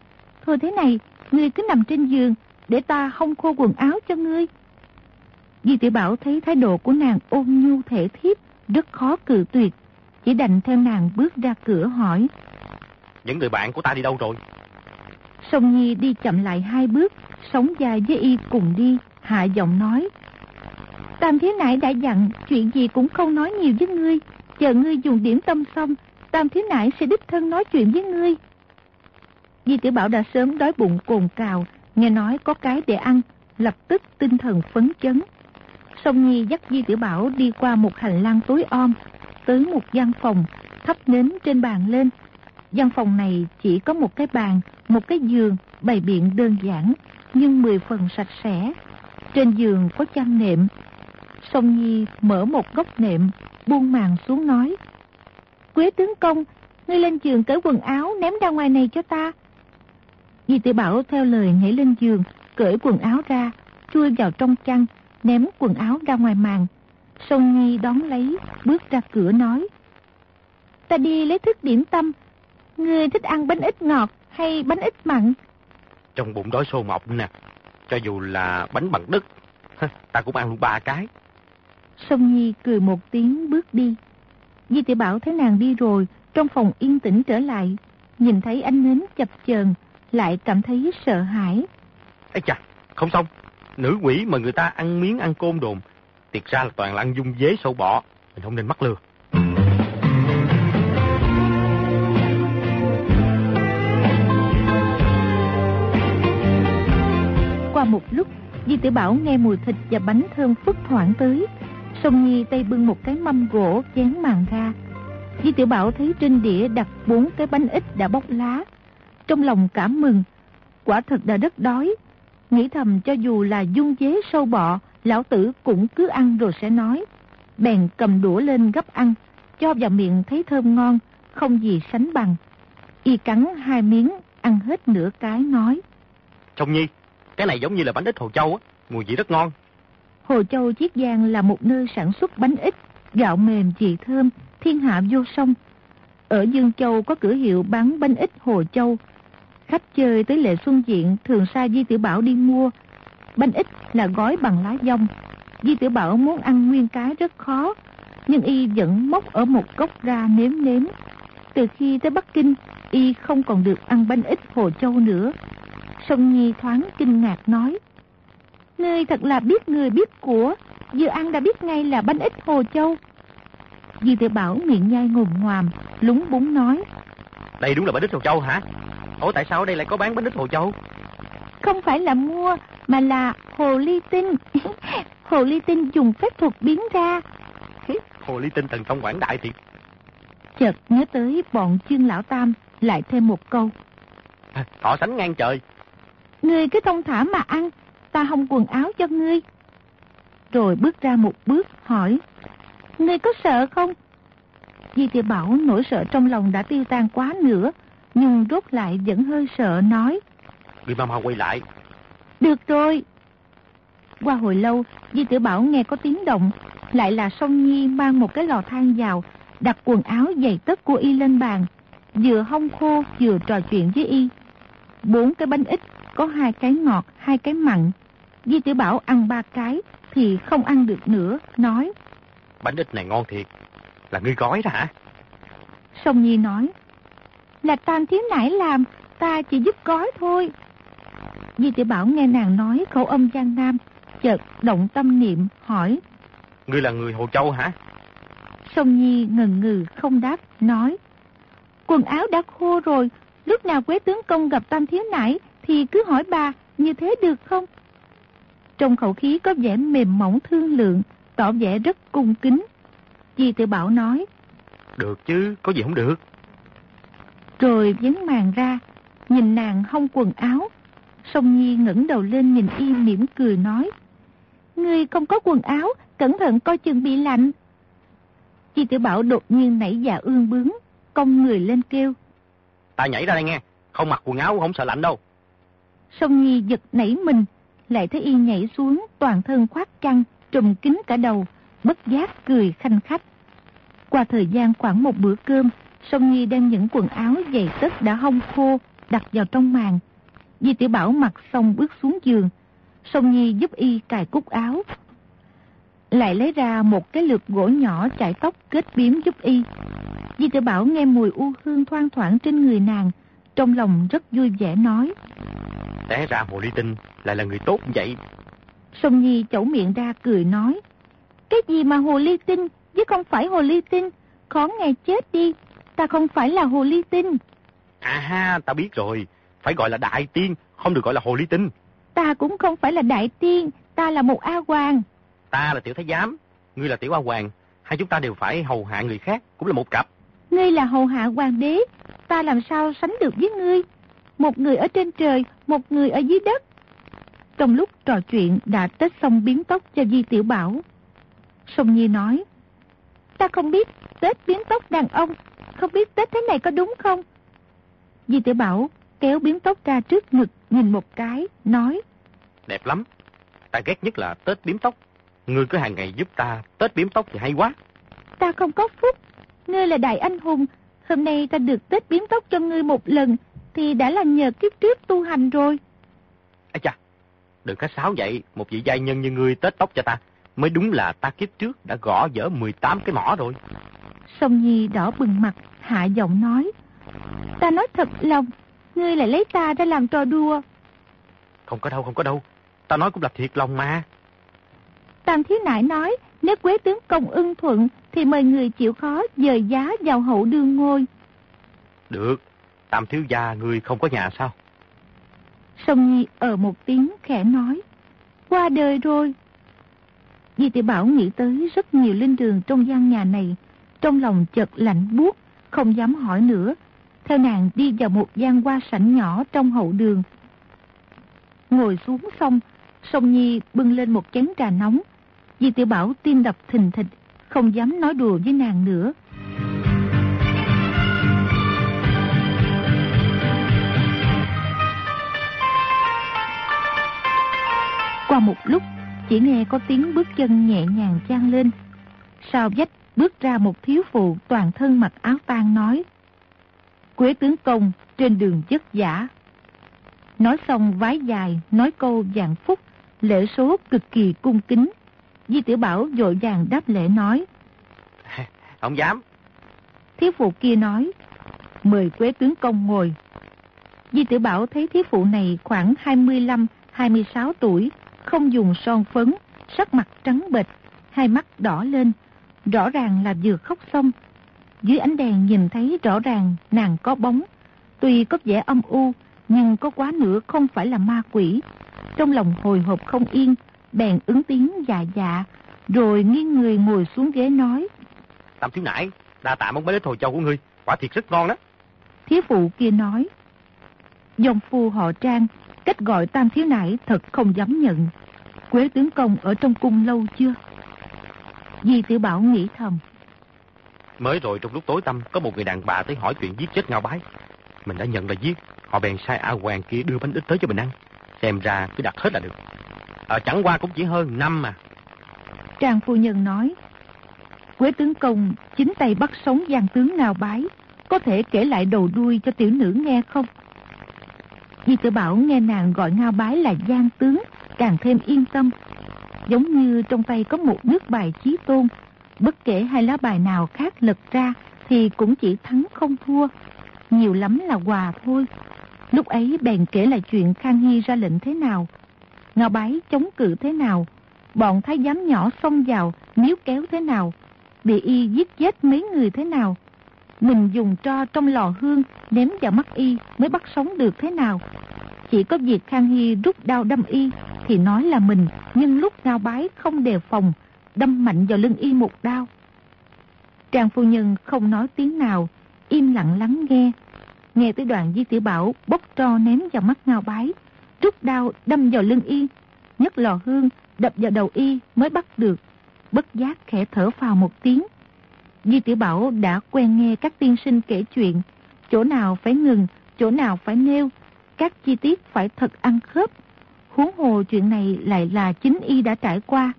Thôi thế này, ngươi cứ nằm trên giường, để ta không khô quần áo cho ngươi. Di tiểu Bảo thấy thái độ của nàng ôn nhu thể thiếp, rất khó cự tuyệt. Chỉ đành theo nàng bước ra cửa hỏi. Những người bạn của ta đi đâu rồi? Sông Nhi đi chậm lại hai bước, sống dài với y cùng đi, hạ giọng nói. Tam thiếu nại đã dặn, chuyện gì cũng không nói nhiều với ngươi. Chờ ngươi dùng điểm tâm xong, Tam thiếu nại sẽ đích thân nói chuyện với ngươi. Di tiểu Bảo đã sớm đói bụng cồn cào, nghe nói có cái để ăn, lập tức tinh thần phấn chấn. Song Nhi dắt Di Tiểu Bảo đi qua một hành lang tối om, tới một gian phòng, thắp nến trên bàn lên. Gian phòng này chỉ có một cái bàn, một cái giường, bày biện đơn giản, nhưng mười phần sạch sẽ. Trên giường có chăn nệm. Song Nhi mở một góc nệm, buông màn xuống nói. Quế tướng công, ngươi lên giường cởi quần áo ném ra ngoài này cho ta. Di tiểu Bảo theo lời nhảy lên giường, cởi quần áo ra, chui vào trong chăn, ném quần áo ra ngoài màn. Sông Nhi đón lấy, bước ra cửa nói. Ta đi lấy thức điểm tâm. Ngươi thích ăn bánh ít ngọt hay bánh ít mặn? Trong bụng đói sô mọc nè. Cho dù là bánh bằng đất, ta cũng ăn luôn ba cái. Sông Nhi cười một tiếng bước đi. Di tiểu Bảo thấy nàng đi rồi, trong phòng yên tĩnh trở lại. Nhìn thấy ánh nến chập chờn lại cảm thấy sợ hãi. Ê chà, không xong. Nữ quỷ mà người ta ăn miếng ăn côn đồn. Tiệt ra là toàn là ăn dung dế sâu bọ. Mình không nên mắc lừa. Một lúc, Di tiểu Bảo nghe mùi thịt và bánh thơm phức thoảng tới. Sông Nhi tay bưng một cái mâm gỗ chén màn ra. Di tiểu Bảo thấy trên đĩa đặt bốn cái bánh ít đã bóc lá. Trong lòng cảm mừng, quả thật đã rất đói. Nghĩ thầm cho dù là dung dế sâu bọ, lão tử cũng cứ ăn rồi sẽ nói. Bèn cầm đũa lên gấp ăn, cho vào miệng thấy thơm ngon, không gì sánh bằng. Y cắn hai miếng, ăn hết nửa cái nói. chồng Nhi, cái này giống như là bánh ít Hồ Châu á, mùi vị rất ngon. Hồ Châu Chiết Giang là một nơi sản xuất bánh ít, gạo mềm chì thơm, thiên hạ vô song. Ở Dương Châu có cửa hiệu bán bánh ít Hồ Châu. Khách chơi tới lệ xuân diện thường sai Di Tiểu Bảo đi mua. Bánh ít là gói bằng lá dông. Di Tiểu Bảo muốn ăn nguyên cái rất khó, nhưng y vẫn móc ở một góc ra nếm nếm. Từ khi tới Bắc Kinh, y không còn được ăn bánh ít Hồ Châu nữa. Sông Nhi thoáng kinh ngạc nói. Ngươi thật là biết người biết của, vừa ăn đã biết ngay là bánh ít Hồ Châu. Di tiểu Bảo miệng nhai ngồm ngoàm, lúng búng nói. Đây đúng là bánh ít Hồ Châu hả? Ủa tại sao đây lại có bán bánh ít Hồ Châu? Không phải là mua, mà là hồ ly tinh. hồ ly tinh dùng phép thuật biến ra. hồ ly tinh thần thông quảng đại thiệt. Chợt nhớ tới bọn chương lão tam, lại thêm một câu. À, thọ sánh ngang trời. Ngươi cứ thông thả mà ăn, ta hong quần áo cho ngươi. Rồi bước ra một bước hỏi. Ngươi có sợ không? Di tiểu Bảo nỗi sợ trong lòng đã tiêu tan quá nữa, nhưng rốt lại vẫn hơi sợ nói. Đi mau mau quay lại. Được rồi. Qua hồi lâu, Di tiểu Bảo nghe có tiếng động, lại là Song Nhi mang một cái lò than vào, đặt quần áo giày tất của y lên bàn, vừa hong khô vừa trò chuyện với y. Bốn cái bánh ít, có hai cái ngọt, hai cái mặn. Di Tiểu Bảo ăn ba cái thì không ăn được nữa, nói. Bánh ít này ngon thiệt. Là ngươi gói đó hả? Sông Nhi nói. Là Tam Thiếu Nãi làm, ta chỉ giúp gói thôi. Di Tiểu Bảo nghe nàng nói khẩu âm Giang Nam, chợt động tâm niệm, hỏi. Ngươi là người Hồ Châu hả? Sông Nhi ngần ngừ không đáp, nói. Quần áo đã khô rồi, lúc nào quế tướng công gặp Tam Thiếu Nãi thì cứ hỏi bà, như thế được không? Trong khẩu khí có vẻ mềm mỏng thương lượng, tỏ vẻ rất cung kính. Di Tiểu Bảo nói. Được chứ, có gì không được. Rồi vấn màn ra, nhìn nàng hông quần áo. Sông Nhi ngẩng đầu lên nhìn y mỉm cười nói. Ngươi không có quần áo, cẩn thận coi chừng bị lạnh. Chi Tiểu Bảo đột nhiên nảy dạ ương bướng, cong người lên kêu. Ta nhảy ra đây nghe, không mặc quần áo không sợ lạnh đâu. Sông Nhi giật nảy mình, lại thấy y nhảy xuống, toàn thân khoác chăn, trùm kín cả đầu, bất giác cười khanh khách. Qua thời gian khoảng một bữa cơm, Sông Nhi đem những quần áo giày tất đã hong khô, đặt vào trong màn. Di Tiểu Bảo mặc xong bước xuống giường, Sông Nhi giúp y cài cúc áo. Lại lấy ra một cái lược gỗ nhỏ chải tóc kết biếm giúp y. Di Tiểu Bảo nghe mùi u hương thoang thoảng trên người nàng, trong lòng rất vui vẻ nói. Té ra Hồ Ly Tinh lại là người tốt vậy. Sông Nhi chẩu miệng ra cười nói. Cái gì mà Hồ Ly Tinh, chứ không phải Hồ Ly Tinh, khó nghe chết đi, ta không phải là Hồ Ly Tinh. À ha, ta biết rồi, phải gọi là Đại Tiên, không được gọi là Hồ Ly Tinh. Ta cũng không phải là Đại Tiên, ta là một A Hoàng. Ta là Tiểu Thái Giám, ngươi là Tiểu A Hoàng, hai chúng ta đều phải hầu hạ người khác, cũng là một cặp. Ngươi là hầu hạ hoàng đế, ta làm sao sánh được với ngươi? Một người ở trên trời, một người ở dưới đất. Trong lúc trò chuyện đã tết xong biến tóc cho Di Tiểu Bảo. Sông Nhi nói, ta không biết tết biến tóc đàn ông, không biết tết thế này có đúng không? Di Tiểu Bảo kéo biến tóc ra trước ngực nhìn một cái, nói, Đẹp lắm, ta ghét nhất là tết biếm tóc. Ngươi cứ hàng ngày giúp ta tết biếm tóc thì hay quá. Ta không có phúc, ngươi là đại anh hùng, hôm nay ta được tết biến tóc cho ngươi một lần, thì đã là nhờ kiếp trước tu hành rồi. Ây chà, đừng có sáo vậy, một vị giai nhân như ngươi tết tóc cho ta. Mới đúng là ta kiếp trước đã gõ dở 18 cái mỏ rồi. Song Nhi đỏ bừng mặt, hạ giọng nói. Ta nói thật lòng, ngươi lại lấy ta ra làm trò đùa. Không có đâu, không có đâu. Ta nói cũng là thiệt lòng mà. Tam Thiếu Nại nói, nếu quế tướng công ưng thuận, thì mời người chịu khó dời giá vào hậu đương ngôi. Được, Tam thiếu gia người không có nhà sao? sông Nhi ở một tiếng khẽ nói. Qua đời rồi. Di tiểu Bảo nghĩ tới rất nhiều linh đường trong gian nhà này. Trong lòng chợt lạnh buốt, không dám hỏi nữa. Theo nàng đi vào một gian hoa sảnh nhỏ trong hậu đường. Ngồi xuống xong, sông Nhi bưng lên một chén trà nóng. Di tiểu Bảo tim đập thình thịch, không dám nói đùa với nàng nữa. Qua một lúc, chỉ nghe có tiếng bước chân nhẹ nhàng chan lên. Sau vách bước ra một thiếu phụ toàn thân mặc áo tang nói. Quế tướng công trên đường chất giả. Nói xong vái dài, nói câu dạng phúc, lễ số cực kỳ cung kính. Di tiểu Bảo dội vàng đáp lễ nói. Không dám. Thiếu phụ kia nói. Mời quế tướng công ngồi. Di tiểu Bảo thấy thiếu phụ này khoảng 25-26 tuổi, không dùng son phấn, sắc mặt trắng bệch, hai mắt đỏ lên, rõ ràng là vừa khóc xong. Dưới ánh đèn nhìn thấy rõ ràng nàng có bóng, tuy có vẻ âm u, nhưng có quá nữa không phải là ma quỷ. Trong lòng hồi hộp không yên, bèn ứng tiếng dạ dạ, rồi nghiêng người ngồi xuống ghế nói. Tam thiếu nãi, đa tạ món bánh ít hồi châu của ngươi, quả thiệt rất ngon đó. Thiếu phụ kia nói, dòng phu họ trang, cách gọi tam thiếu nãi thật không dám nhận. Quế tướng công ở trong cung lâu chưa? Di tiểu Bảo nghĩ thầm. Mới rồi trong lúc tối tăm có một người đàn bà tới hỏi chuyện giết chết Ngao Bái. Mình đã nhận là giết, họ bèn sai A Hoàng kia đưa bánh ít tới cho mình ăn. Xem ra cứ đặt hết là được. Ờ, chẳng qua cũng chỉ hơn năm mà. Trang phu nhân nói, Quế tướng công chính tay bắt sống giang tướng Ngao Bái, có thể kể lại đầu đuôi cho tiểu nữ nghe không? Di Tử Bảo nghe nàng gọi Ngao Bái là giang tướng, càng thêm yên tâm. Giống như trong tay có một nước bài chí tôn, bất kể hai lá bài nào khác lật ra thì cũng chỉ thắng không thua. Nhiều lắm là hòa thôi. Lúc ấy bèn kể lại chuyện Khang Hy ra lệnh thế nào. Ngao bái chống cự thế nào. Bọn thái giám nhỏ xông vào, níu kéo thế nào. Bị y giết chết mấy người thế nào. Mình dùng tro trong lò hương ném vào mắt y mới bắt sống được thế nào. Chỉ có việc Khang Hy rút đao đâm y thì nói là mình, nhưng lúc ngao bái không đề phòng, đâm mạnh vào lưng y một đao. Trang phu nhân không nói tiếng nào, im lặng lắng nghe. Nghe tới đoạn Di Tiểu Bảo bốc tro ném vào mắt ngao bái, rút đao đâm vào lưng y, nhấc lò hương đập vào đầu y mới bắt được. Bất giác khẽ thở phào một tiếng. Di Tiểu Bảo đã quen nghe các tiên sinh kể chuyện, chỗ nào phải ngừng, chỗ nào phải nêu, các chi tiết phải thật ăn khớp. Huống hồ chuyện này lại là chính y đã trải qua.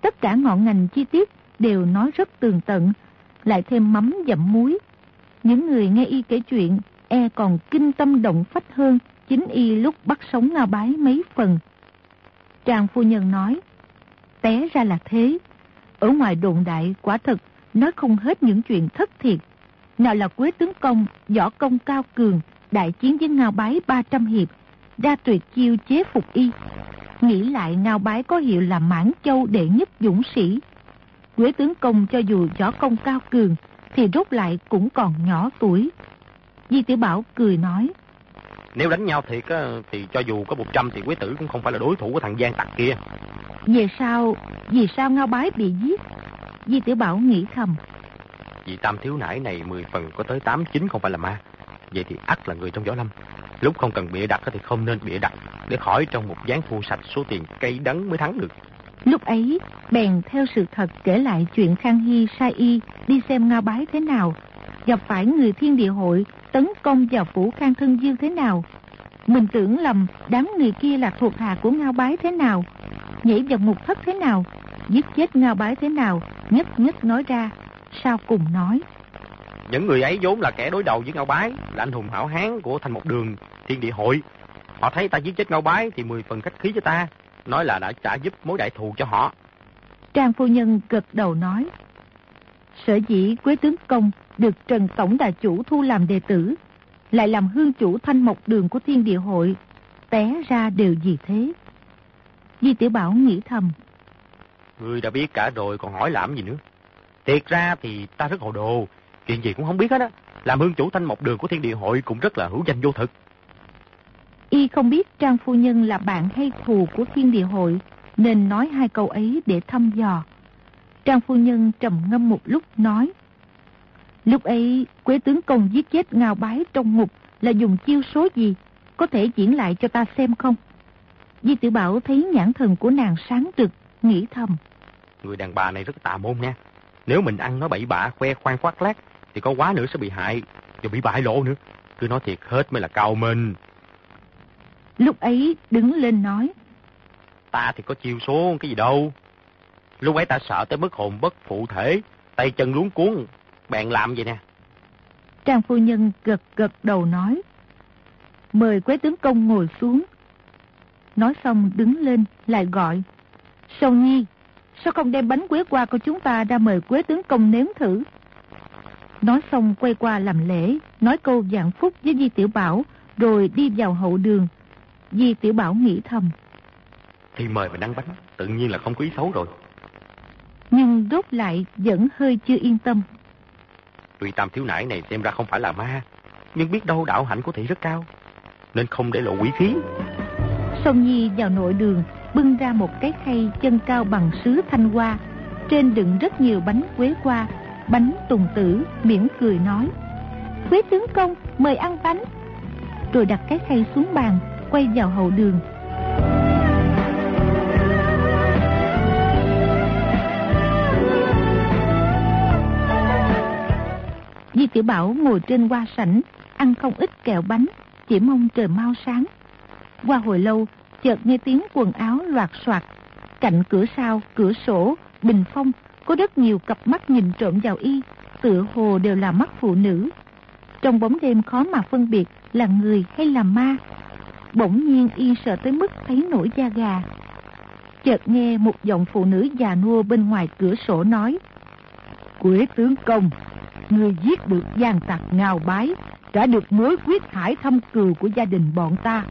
Tất cả ngọn ngành chi tiết đều nói rất tường tận, lại thêm mắm dặm muối. Những người nghe y kể chuyện e còn kinh tâm động phách hơn chính y lúc bắt sống Ngao Bái mấy phần. Trang phu nhân nói, té ra là thế. Ở ngoài đồn đại quả thật nói không hết những chuyện thất thiệt. Nào là Quế Tướng Công, võ công cao cường, đại chiến với Ngao Bái 300 hiệp, ra tuyệt chiêu chế phục y. Nghĩ lại Ngao Bái có hiệu là Mãn Châu đệ nhất dũng sĩ. Quế Tướng Công cho dù võ công cao cường, thì rốt lại cũng còn nhỏ tuổi. Di Tiểu Bảo cười nói. Nếu đánh nhau thiệt á, thì cho dù có 100 thì Quế Tử cũng không phải là đối thủ của thằng Giang Tặc kia. Về sao, vì sao Ngao Bái bị giết? Di Tiểu Bảo nghĩ thầm. Vì tam thiếu nải này 10 phần có tới 8 9 không phải là ma. Vậy thì ắt là người trong võ lâm. Lúc không cần bịa đặt thì không nên bịa đặt để khỏi trong một dáng thu sạch số tiền cây đắng mới thắng được. Lúc ấy, bèn theo sự thật kể lại chuyện Khang Hy sai y đi xem Ngao Bái thế nào, gặp phải người thiên địa hội tấn công vào phủ Khang Thân Dương thế nào. Mình tưởng lầm đám người kia là thuộc hạ của Ngao Bái thế nào, nhảy vào ngục thất thế nào, giết chết Ngao Bái thế nào, nhất nhất nói ra, sau cùng nói. Những người ấy vốn là kẻ đối đầu với Ngao Bái, là anh hùng hảo hán của thành một đường thiên địa hội. Họ thấy ta giết chết Ngao Bái thì mười phần khách khí cho ta, nói là đã trả giúp mối đại thù cho họ. Trang phu nhân gật đầu nói. Sở dĩ Quế Tướng Công được Trần Tổng Đà Chủ thu làm đệ tử, lại làm hương chủ thanh mộc đường của thiên địa hội, té ra đều gì thế. Di Tiểu Bảo nghĩ thầm. Ngươi đã biết cả rồi còn hỏi làm gì nữa. Thiệt ra thì ta rất hồ đồ, chuyện gì cũng không biết hết á. Làm hương chủ thanh mộc đường của thiên địa hội cũng rất là hữu danh vô thực. Y không biết Trang Phu Nhân là bạn hay thù của thiên địa hội, nên nói hai câu ấy để thăm dò. Trang Phu Nhân trầm ngâm một lúc nói. Lúc ấy, Quế Tướng Công giết chết ngào bái trong ngục là dùng chiêu số gì? Có thể diễn lại cho ta xem không? Di Tử Bảo thấy nhãn thần của nàng sáng trực, nghĩ thầm. Người đàn bà này rất tà môn nha. Nếu mình ăn nó bậy bạ, khoe khoang khoác lác, thì có quá nữa sẽ bị hại, rồi bị bại lộ nữa. Cứ nói thiệt hết mới là cao minh. Lúc ấy đứng lên nói. Ta thì có chiêu số cái gì đâu. Lúc ấy ta sợ tới mức hồn bất phụ thể, tay chân luống cuốn, bạn làm vậy nè. Trang phu nhân gật gật đầu nói. Mời quế tướng công ngồi xuống. Nói xong đứng lên lại gọi. Sâu nhi, sao không đem bánh quế qua của chúng ta ra mời quế tướng công nếm thử? Nói xong quay qua làm lễ, nói câu dạng phúc với Di Tiểu Bảo, rồi đi vào hậu đường. Di Tiểu Bảo nghĩ thầm. Thì mời mình ăn bánh, tự nhiên là không có ý xấu rồi. Nhưng rốt lại vẫn hơi chưa yên tâm. Tuy tam thiếu nải này xem ra không phải là ma, nhưng biết đâu đạo hạnh của thị rất cao, nên không để lộ quỷ khí. Sông Nhi vào nội đường, bưng ra một cái khay chân cao bằng sứ thanh hoa. Trên đựng rất nhiều bánh quế qua, bánh tùng tử, mỉm cười nói. Quế tướng công, mời ăn bánh. Rồi đặt cái khay xuống bàn, quay vào hậu đường. Di Tiểu Bảo ngồi trên hoa sảnh, ăn không ít kẹo bánh, chỉ mong trời mau sáng. Qua hồi lâu, chợt nghe tiếng quần áo loạt soạt. Cạnh cửa sau, cửa sổ, bình phong, có rất nhiều cặp mắt nhìn trộm vào y, tựa hồ đều là mắt phụ nữ. Trong bóng đêm khó mà phân biệt là người hay là ma. Bỗng nhiên y sợ tới mức thấy nổi da gà, chợt nghe một giọng phụ nữ già nua bên ngoài cửa sổ nói. Quế tướng công, người giết được gian tặc ngào bái, đã được mối quyết hải thâm cừu của gia đình bọn ta.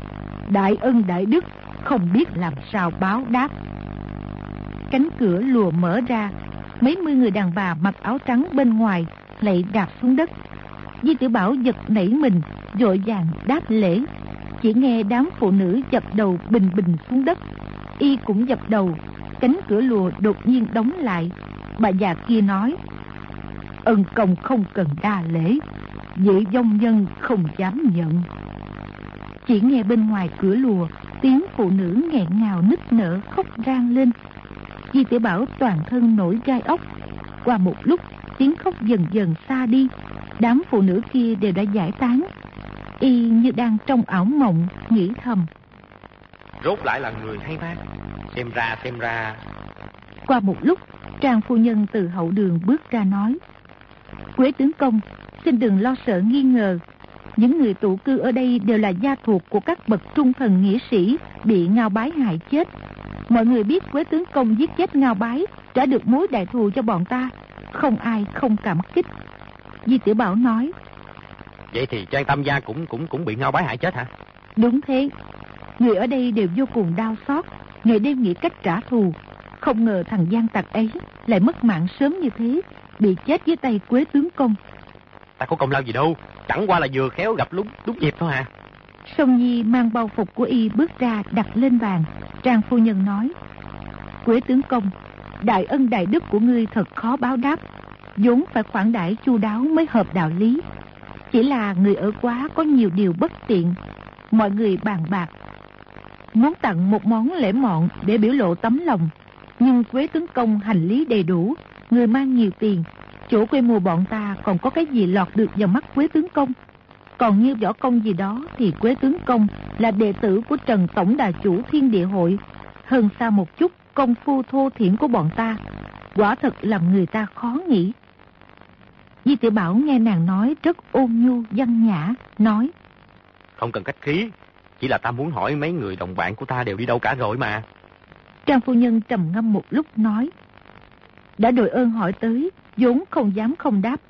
Đại ân đại đức, không biết làm sao báo đáp. Cánh cửa lùa mở ra, mấy mươi người đàn bà mặc áo trắng bên ngoài lại đạp xuống đất. Di tử Bảo giật nảy mình, dội vàng đáp lễ. Chỉ nghe đám phụ nữ dập đầu bình bình xuống đất. Y cũng dập đầu, cánh cửa lùa đột nhiên đóng lại. Bà già kia nói, ân công không cần đa lễ, dễ dông nhân không dám nhận. Chỉ nghe bên ngoài cửa lùa, tiếng phụ nữ nghẹn ngào nức nở khóc rang lên. Di tiểu Bảo toàn thân nổi gai ốc. Qua một lúc, tiếng khóc dần dần xa đi. Đám phụ nữ kia đều đã giải tán. Y như đang trong ảo mộng, nghĩ thầm. Rốt lại là người hay ma. Xem ra, xem ra. Qua một lúc, Trang phu nhân từ hậu đường bước ra nói. Quế tướng công, xin đừng lo sợ nghi ngờ. Những người tụ cư ở đây đều là gia thuộc của các bậc trung thần nghĩa sĩ bị ngao bái hại chết. Mọi người biết Quế tướng công giết chết ngao bái, trả được mối đại thù cho bọn ta. Không ai không cảm kích. Di Tiểu Bảo nói. Vậy thì Trang Tam Gia cũng cũng cũng bị ngao bái hại chết hả? Đúng thế. Người ở đây đều vô cùng đau xót, ngày đêm nghĩ cách trả thù. Không ngờ thằng gian tặc ấy lại mất mạng sớm như thế, bị chết dưới tay Quế tướng công. Ta có công lao gì đâu, chẳng qua là vừa khéo gặp lúc đúng dịp thôi à. Sông Nhi mang bao phục của y bước ra đặt lên bàn. Trang phu nhân nói, Quế tướng công, đại ân đại đức của ngươi thật khó báo đáp. vốn phải khoản đãi chu đáo mới hợp đạo lý. Chỉ là người ở quá có nhiều điều bất tiện. Mọi người bàn bạc. Muốn tặng một món lễ mọn để biểu lộ tấm lòng. Nhưng Quế tướng công hành lý đầy đủ, người mang nhiều tiền. Chỗ quê mùa bọn ta còn có cái gì lọt được vào mắt Quế tướng công. Còn như võ công gì đó thì Quế tướng công là đệ tử của Trần Tổng Đà Chủ Thiên Địa Hội. Hơn xa một chút công phu thô thiển của bọn ta. Quả thật làm người ta khó nghĩ. Di tiểu Bảo nghe nàng nói rất ôn nhu, văn nhã, nói. Không cần cách khí, chỉ là ta muốn hỏi mấy người đồng bạn của ta đều đi đâu cả rồi mà. Trang phu nhân trầm ngâm một lúc nói. Đã đội ơn hỏi tới, vốn không dám không đáp.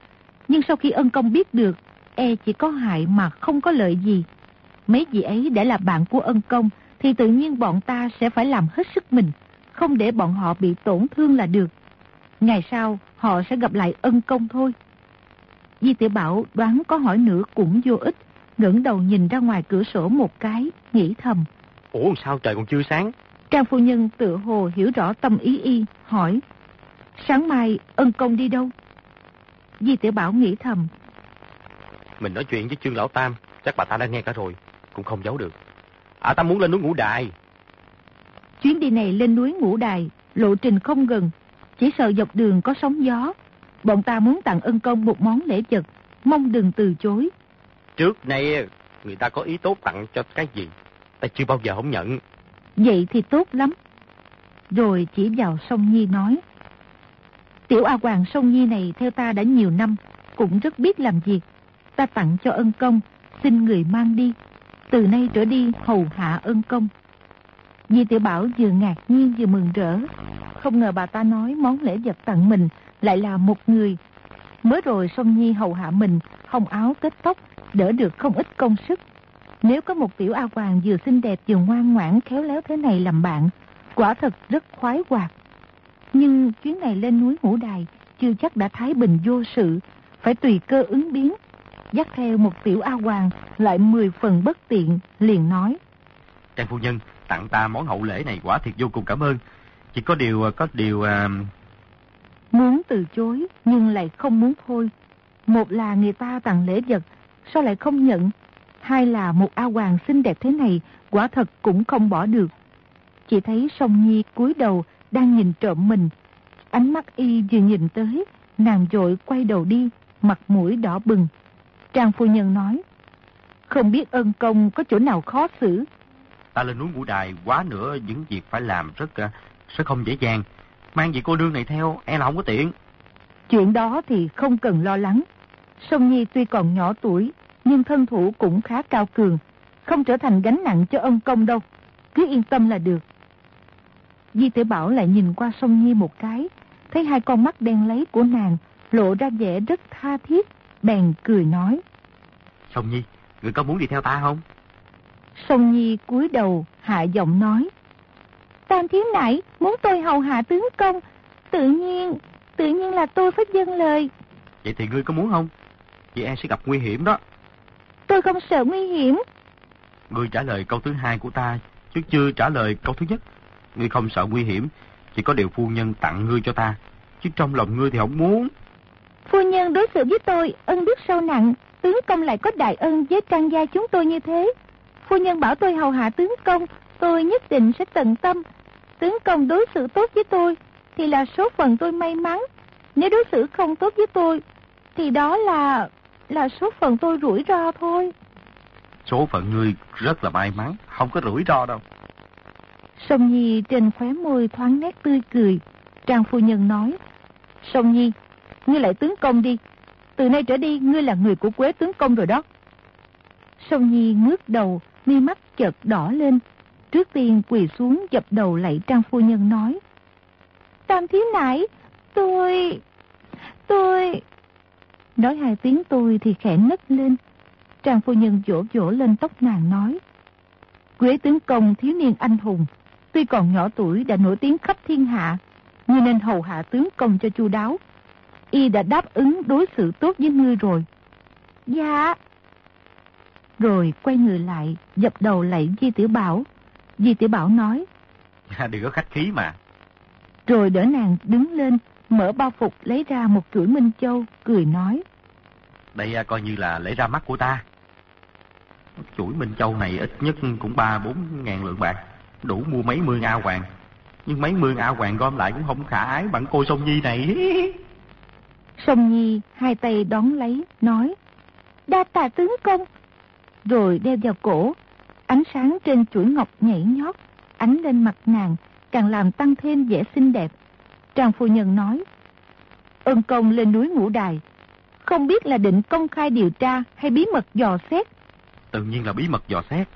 Nhưng sau khi ân công biết được, e chỉ có hại mà không có lợi gì. Mấy vị ấy đã là bạn của ân công, thì tự nhiên bọn ta sẽ phải làm hết sức mình, không để bọn họ bị tổn thương là được. Ngày sau, họ sẽ gặp lại ân công thôi. Di tiểu Bảo đoán có hỏi nữa cũng vô ích, ngẩng đầu nhìn ra ngoài cửa sổ một cái, nghĩ thầm. Ủa sao trời còn chưa sáng? Trang phu nhân tự hồ hiểu rõ tâm ý y, hỏi. Sáng mai ân công đi đâu? Di tiểu Bảo nghĩ thầm. Mình nói chuyện với Trương Lão Tam, chắc bà ta đã nghe cả rồi, cũng không giấu được. À ta muốn lên núi ngũ đài. Chuyến đi này lên núi ngũ đài, lộ trình không gần, chỉ sợ dọc đường có sóng gió. Bọn ta muốn tặng ân công một món lễ vật, mong đừng từ chối. Trước nay người ta có ý tốt tặng cho cái gì, ta chưa bao giờ không nhận. Vậy thì tốt lắm. Rồi chỉ vào sông Nhi nói. Tiểu A Hoàng sông Nhi này theo ta đã nhiều năm, cũng rất biết làm việc. Ta tặng cho ân công, xin người mang đi. Từ nay trở đi hầu hạ ân công. Di tiểu Bảo vừa ngạc nhiên vừa mừng rỡ. Không ngờ bà ta nói món lễ vật tặng mình lại là một người. Mới rồi sông Nhi hầu hạ mình, hồng áo kết tóc, đỡ được không ít công sức. Nếu có một tiểu A Hoàng vừa xinh đẹp vừa ngoan ngoãn khéo léo thế này làm bạn, quả thật rất khoái hoạt. Nhưng chuyến này lên núi Ngũ Đài chưa chắc đã thái bình vô sự, phải tùy cơ ứng biến. Dắt theo một tiểu A Hoàng lại mười phần bất tiện, liền nói. Trang phu nhân, tặng ta món hậu lễ này quả thiệt vô cùng cảm ơn. Chỉ có điều, có điều... À... Muốn từ chối, nhưng lại không muốn thôi. Một là người ta tặng lễ vật, sao lại không nhận? Hai là một A Hoàng xinh đẹp thế này, quả thật cũng không bỏ được. Chỉ thấy song Nhi cúi đầu đang nhìn trộm mình. Ánh mắt y vừa nhìn tới, nàng dội quay đầu đi, mặt mũi đỏ bừng. Trang phu nhân nói, không biết ân công có chỗ nào khó xử. Ta lên núi ngũ đài quá nữa những việc phải làm rất à, rất không dễ dàng. Mang vị cô nương này theo, e là không có tiện. Chuyện đó thì không cần lo lắng. Sông Nhi tuy còn nhỏ tuổi, nhưng thân thủ cũng khá cao cường. Không trở thành gánh nặng cho ân công đâu. Cứ yên tâm là được. Di Tiểu Bảo lại nhìn qua sông Nhi một cái, thấy hai con mắt đen lấy của nàng lộ ra vẻ rất tha thiết, bèn cười nói. Sông Nhi, người có muốn đi theo ta không? Sông Nhi cúi đầu, hạ giọng nói. Tam thiếu nãy muốn tôi hầu hạ tướng công, tự nhiên, tự nhiên là tôi phải dâng lời. Vậy thì ngươi có muốn không? Chị e sẽ gặp nguy hiểm đó. Tôi không sợ nguy hiểm. Ngươi trả lời câu thứ hai của ta, chứ chưa trả lời câu thứ nhất. Ngươi không sợ nguy hiểm, chỉ có điều phu nhân tặng ngươi cho ta. Chứ trong lòng ngươi thì không muốn. Phu nhân đối xử với tôi, ân đức sâu nặng, tướng công lại có đại ân với trang gia chúng tôi như thế. Phu nhân bảo tôi hầu hạ tướng công, tôi nhất định sẽ tận tâm. Tướng công đối xử tốt với tôi, thì là số phận tôi may mắn. Nếu đối xử không tốt với tôi, thì đó là là số phận tôi rủi ro thôi. Số phận ngươi rất là may mắn, không có rủi ro đâu. Sông Nhi trên khóe môi thoáng nét tươi cười. Trang phu nhân nói, Sông Nhi, ngươi lại tướng công đi. Từ nay trở đi, ngươi là người của Quế tướng công rồi đó. Sông Nhi ngước đầu, mi mắt chợt đỏ lên. Trước tiên quỳ xuống dập đầu lạy Trang phu nhân nói, Tam thiếu nãy, tôi... tôi... Nói hai tiếng tôi thì khẽ nấc lên. Trang phu nhân vỗ vỗ lên tóc nàng nói. Quế tướng công thiếu niên anh hùng, tuy còn nhỏ tuổi đã nổi tiếng khắp thiên hạ, ngươi nên hầu hạ tướng công cho chu đáo. Y đã đáp ứng đối xử tốt với ngươi rồi. Dạ. Rồi quay người lại, dập đầu lạy Di Tiểu Bảo. Di Tiểu Bảo nói. Đừng có khách khí mà. Rồi đỡ nàng đứng lên, mở bao phục lấy ra một chuỗi Minh Châu, cười nói. Đây à, coi như là lễ ra mắt của ta. Chuỗi Minh Châu này ít nhất cũng ba bốn ngàn lượng bạc, đủ mua mấy mươi ao hoàng. Nhưng mấy mươi ao hoàng gom lại cũng không khả ái bằng cô Sông Nhi này. Sông Nhi hai tay đón lấy, nói. Đa tà tướng công. Rồi đeo vào cổ, ánh sáng trên chuỗi ngọc nhảy nhót, ánh lên mặt nàng, càng làm tăng thêm vẻ xinh đẹp. Trang phu nhân nói, ơn công lên núi ngũ đài, không biết là định công khai điều tra hay bí mật dò xét. Tự nhiên là bí mật dò xét.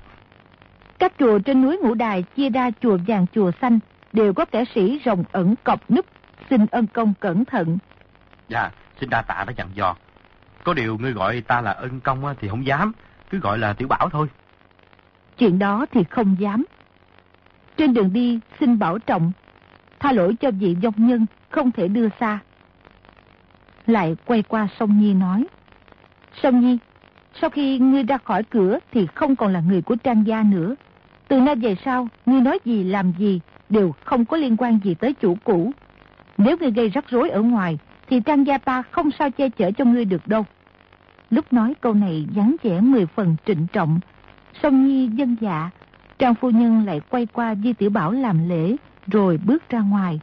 Các chùa trên núi ngũ đài chia ra chùa vàng chùa xanh, đều có kẻ sĩ rồng ẩn cọc núp, xin ân công cẩn thận. Dạ, xin đa tạ đã dặn dò. Có điều ngươi gọi ta là ân công thì không dám, cứ gọi là tiểu bảo thôi. Chuyện đó thì không dám. Trên đường đi xin bảo trọng, tha lỗi cho vị dòng nhân không thể đưa xa. Lại quay qua sông Nhi nói. Sông Nhi, sau khi ngươi ra khỏi cửa thì không còn là người của Trang gia nữa. Từ nay về sau, ngươi nói gì làm gì đều không có liên quan gì tới chủ cũ. Nếu ngươi gây rắc rối ở ngoài, thì Trang gia ta không sao che chở cho ngươi được đâu. Lúc nói câu này dáng vẻ mười phần trịnh trọng. Song Nhi dân dạ, Trang phu nhân lại quay qua Di Tiểu Bảo làm lễ, rồi bước ra ngoài.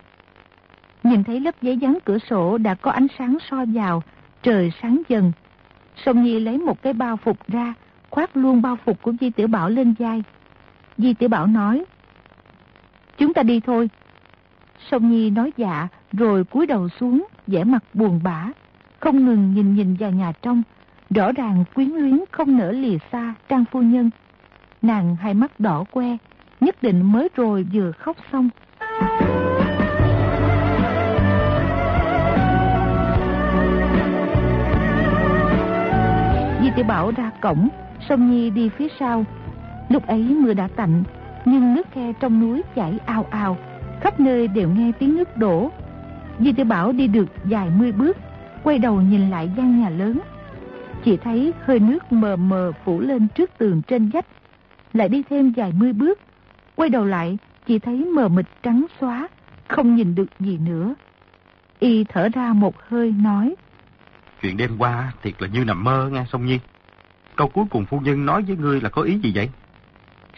Nhìn thấy lớp giấy dán cửa sổ đã có ánh sáng so vào, trời sáng dần. Song Nhi lấy một cái bao phục ra, khoác luôn bao phục của Di Tiểu Bảo lên vai. Di Tiểu Bảo nói, Chúng ta đi thôi. Sông Nhi nói dạ, rồi cúi đầu xuống, vẻ mặt buồn bã, không ngừng nhìn nhìn vào nhà trong, rõ ràng quyến luyến không nỡ lìa xa Trang phu nhân. Nàng hai mắt đỏ que, nhất định mới rồi vừa khóc xong. Di tiểu Bảo ra cổng, Sông Nhi đi phía sau. Lúc ấy mưa đã tạnh, nhưng nước khe trong núi chảy ao ao, khắp nơi đều nghe tiếng nước đổ. Di tiểu Bảo đi được vài mươi bước, quay đầu nhìn lại gian nhà lớn. Chỉ thấy hơi nước mờ mờ phủ lên trước tường trên vách. Lại đi thêm vài mươi bước, quay đầu lại chỉ thấy mờ mịt trắng xóa, không nhìn được gì nữa. Y thở ra một hơi nói. Chuyện đêm qua thiệt là như nằm mơ nghe Song Nhi. Câu cuối cùng phu nhân nói với ngươi là có ý gì vậy?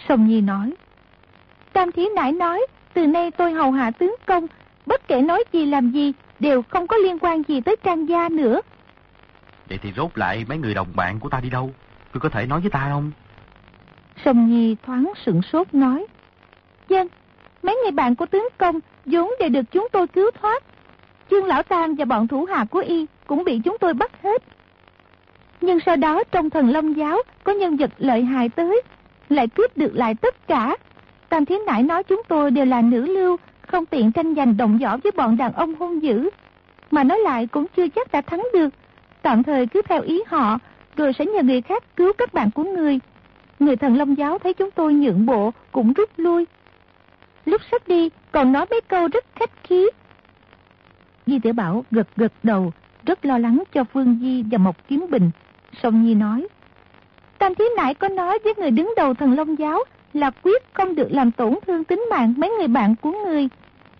Song Nhi nói. Tam Thí Nãi nói, từ nay tôi hầu hạ tướng công, bất kể nói gì làm gì, đều không có liên quan gì tới trang gia nữa. Vậy thì rốt lại mấy người đồng bạn của ta đi đâu? Ngươi có thể nói với ta không? Song Nhi thoáng sửng sốt nói. Dân, mấy người bạn của tướng công vốn đều được chúng tôi cứu thoát. Trương Lão Tam và bọn thủ hạ của y cũng bị chúng tôi bắt hết. Nhưng sau đó trong thần Long Giáo có nhân vật lợi hại tới, lại cướp được lại tất cả. Tam Thiến Nãi nói chúng tôi đều là nữ lưu, không tiện tranh giành đồng võ với bọn đàn ông hung dữ. Mà nói lại cũng chưa chắc đã thắng được. Tạm thời cứ theo ý họ, rồi sẽ nhờ người khác cứu các bạn của người. Người thần Long giáo thấy chúng tôi nhượng bộ, cũng rút lui. Lúc sắp đi, còn nói mấy câu rất khách khí. Di tiểu Bảo gật gật đầu, rất lo lắng cho Phương Di và Mộc Kiếm Bình. Song Nhi nói, Tam Thí Nại có nói với người đứng đầu thần Long giáo là quyết không được làm tổn thương tính mạng mấy người bạn của người.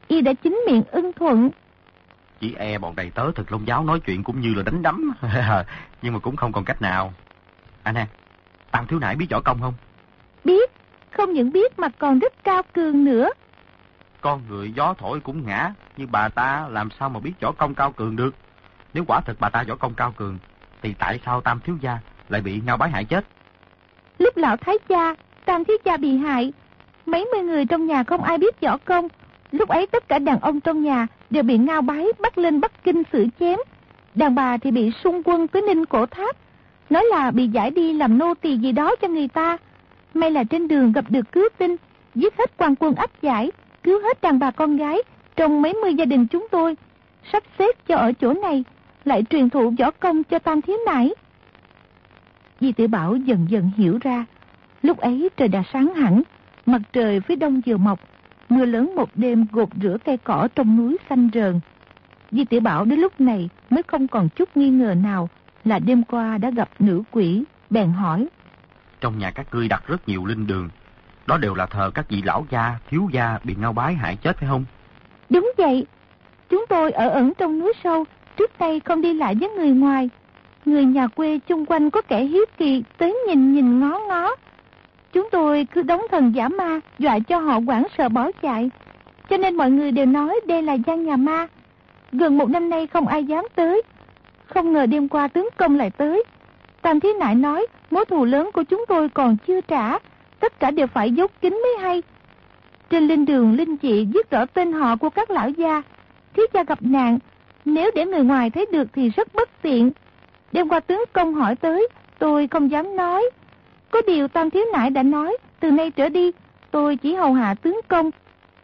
Y đã chính miệng ưng thuận. Chỉ e bọn đầy tớ thực Long giáo nói chuyện cũng như là đánh đấm. Nhưng mà cũng không còn cách nào. Anh à, Tam Thiếu Nại biết võ công không? Biết, không những biết mà còn rất cao cường nữa. Con người gió thổi cũng ngã, nhưng bà ta làm sao mà biết võ công cao cường được? Nếu quả thật bà ta võ công cao cường, thì tại sao Tam Thiếu Gia lại bị ngao bái hại chết? Lúc lão thái gia, Tam Thiếu Gia bị hại, mấy mươi người trong nhà không ai biết võ công. Lúc ấy tất cả đàn ông trong nhà đều bị ngao bái bắt lên Bắc Kinh xử chém. Đàn bà thì bị xung quân tới Ninh Cổ Tháp. Nói là bị giải đi làm nô tỳ gì đó cho người ta. May là trên đường gặp được cứu tinh, giết hết quan quân áp giải, cứu hết đàn bà con gái trong mấy mươi gia đình chúng tôi. Sắp xếp cho ở chỗ này, lại truyền thụ võ công cho Tam Thiếu nãi. Di tiểu Bảo dần dần hiểu ra, lúc ấy trời đã sáng hẳn, mặt trời phía đông vừa mọc, mưa lớn một đêm gột rửa cây cỏ trong núi xanh rờn. Di tiểu Bảo đến lúc này mới không còn chút nghi ngờ nào là đêm qua đã gặp nữ quỷ, bèn hỏi. Trong nhà các ngươi đặt rất nhiều linh đường, đó đều là thờ các vị lão gia, thiếu gia bị ngao bái hại chết phải không? Đúng vậy, chúng tôi ở ẩn trong núi sâu, trước đây không đi lại với người ngoài. Người nhà quê chung quanh có kẻ hiếp kỳ tới nhìn nhìn ngó ngó. Chúng tôi cứ đóng thần giả ma, dọa cho họ quảng sợ bỏ chạy. Cho nên mọi người đều nói đây là gian nhà ma. Gần một năm nay không ai dám tới. Không ngờ đêm qua tướng công lại tới. Tam Thí Nại nói mối thù lớn của chúng tôi còn chưa trả. Tất cả đều phải dốc kín mới hay. Trên linh đường linh chị viết rõ tên họ của các lão gia. Thí gia gặp nạn, nếu để người ngoài thấy được thì rất bất tiện. Đêm qua tướng công hỏi tới, tôi không dám nói. Có điều Tam Thiếu Nại đã nói, từ nay trở đi, tôi chỉ hầu hạ tướng công.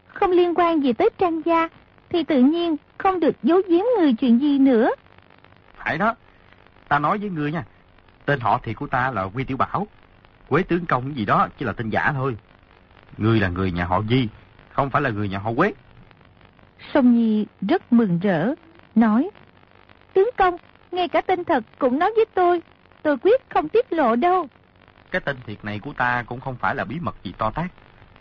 Không liên quan gì tới trang gia, thì tự nhiên không được giấu giếm người chuyện gì nữa. Phải đó, ta nói với ngươi nha, tên họ thì của ta là Quy Tiểu Bảo. Quế tướng công gì đó chỉ là tên giả thôi. Ngươi là người nhà họ Di, không phải là người nhà họ Quế. Sông Nhi rất mừng rỡ, nói, Tướng công, ngay cả tên thật cũng nói với tôi, tôi quyết không tiết lộ đâu. Cái tên thiệt này của ta cũng không phải là bí mật gì to tát.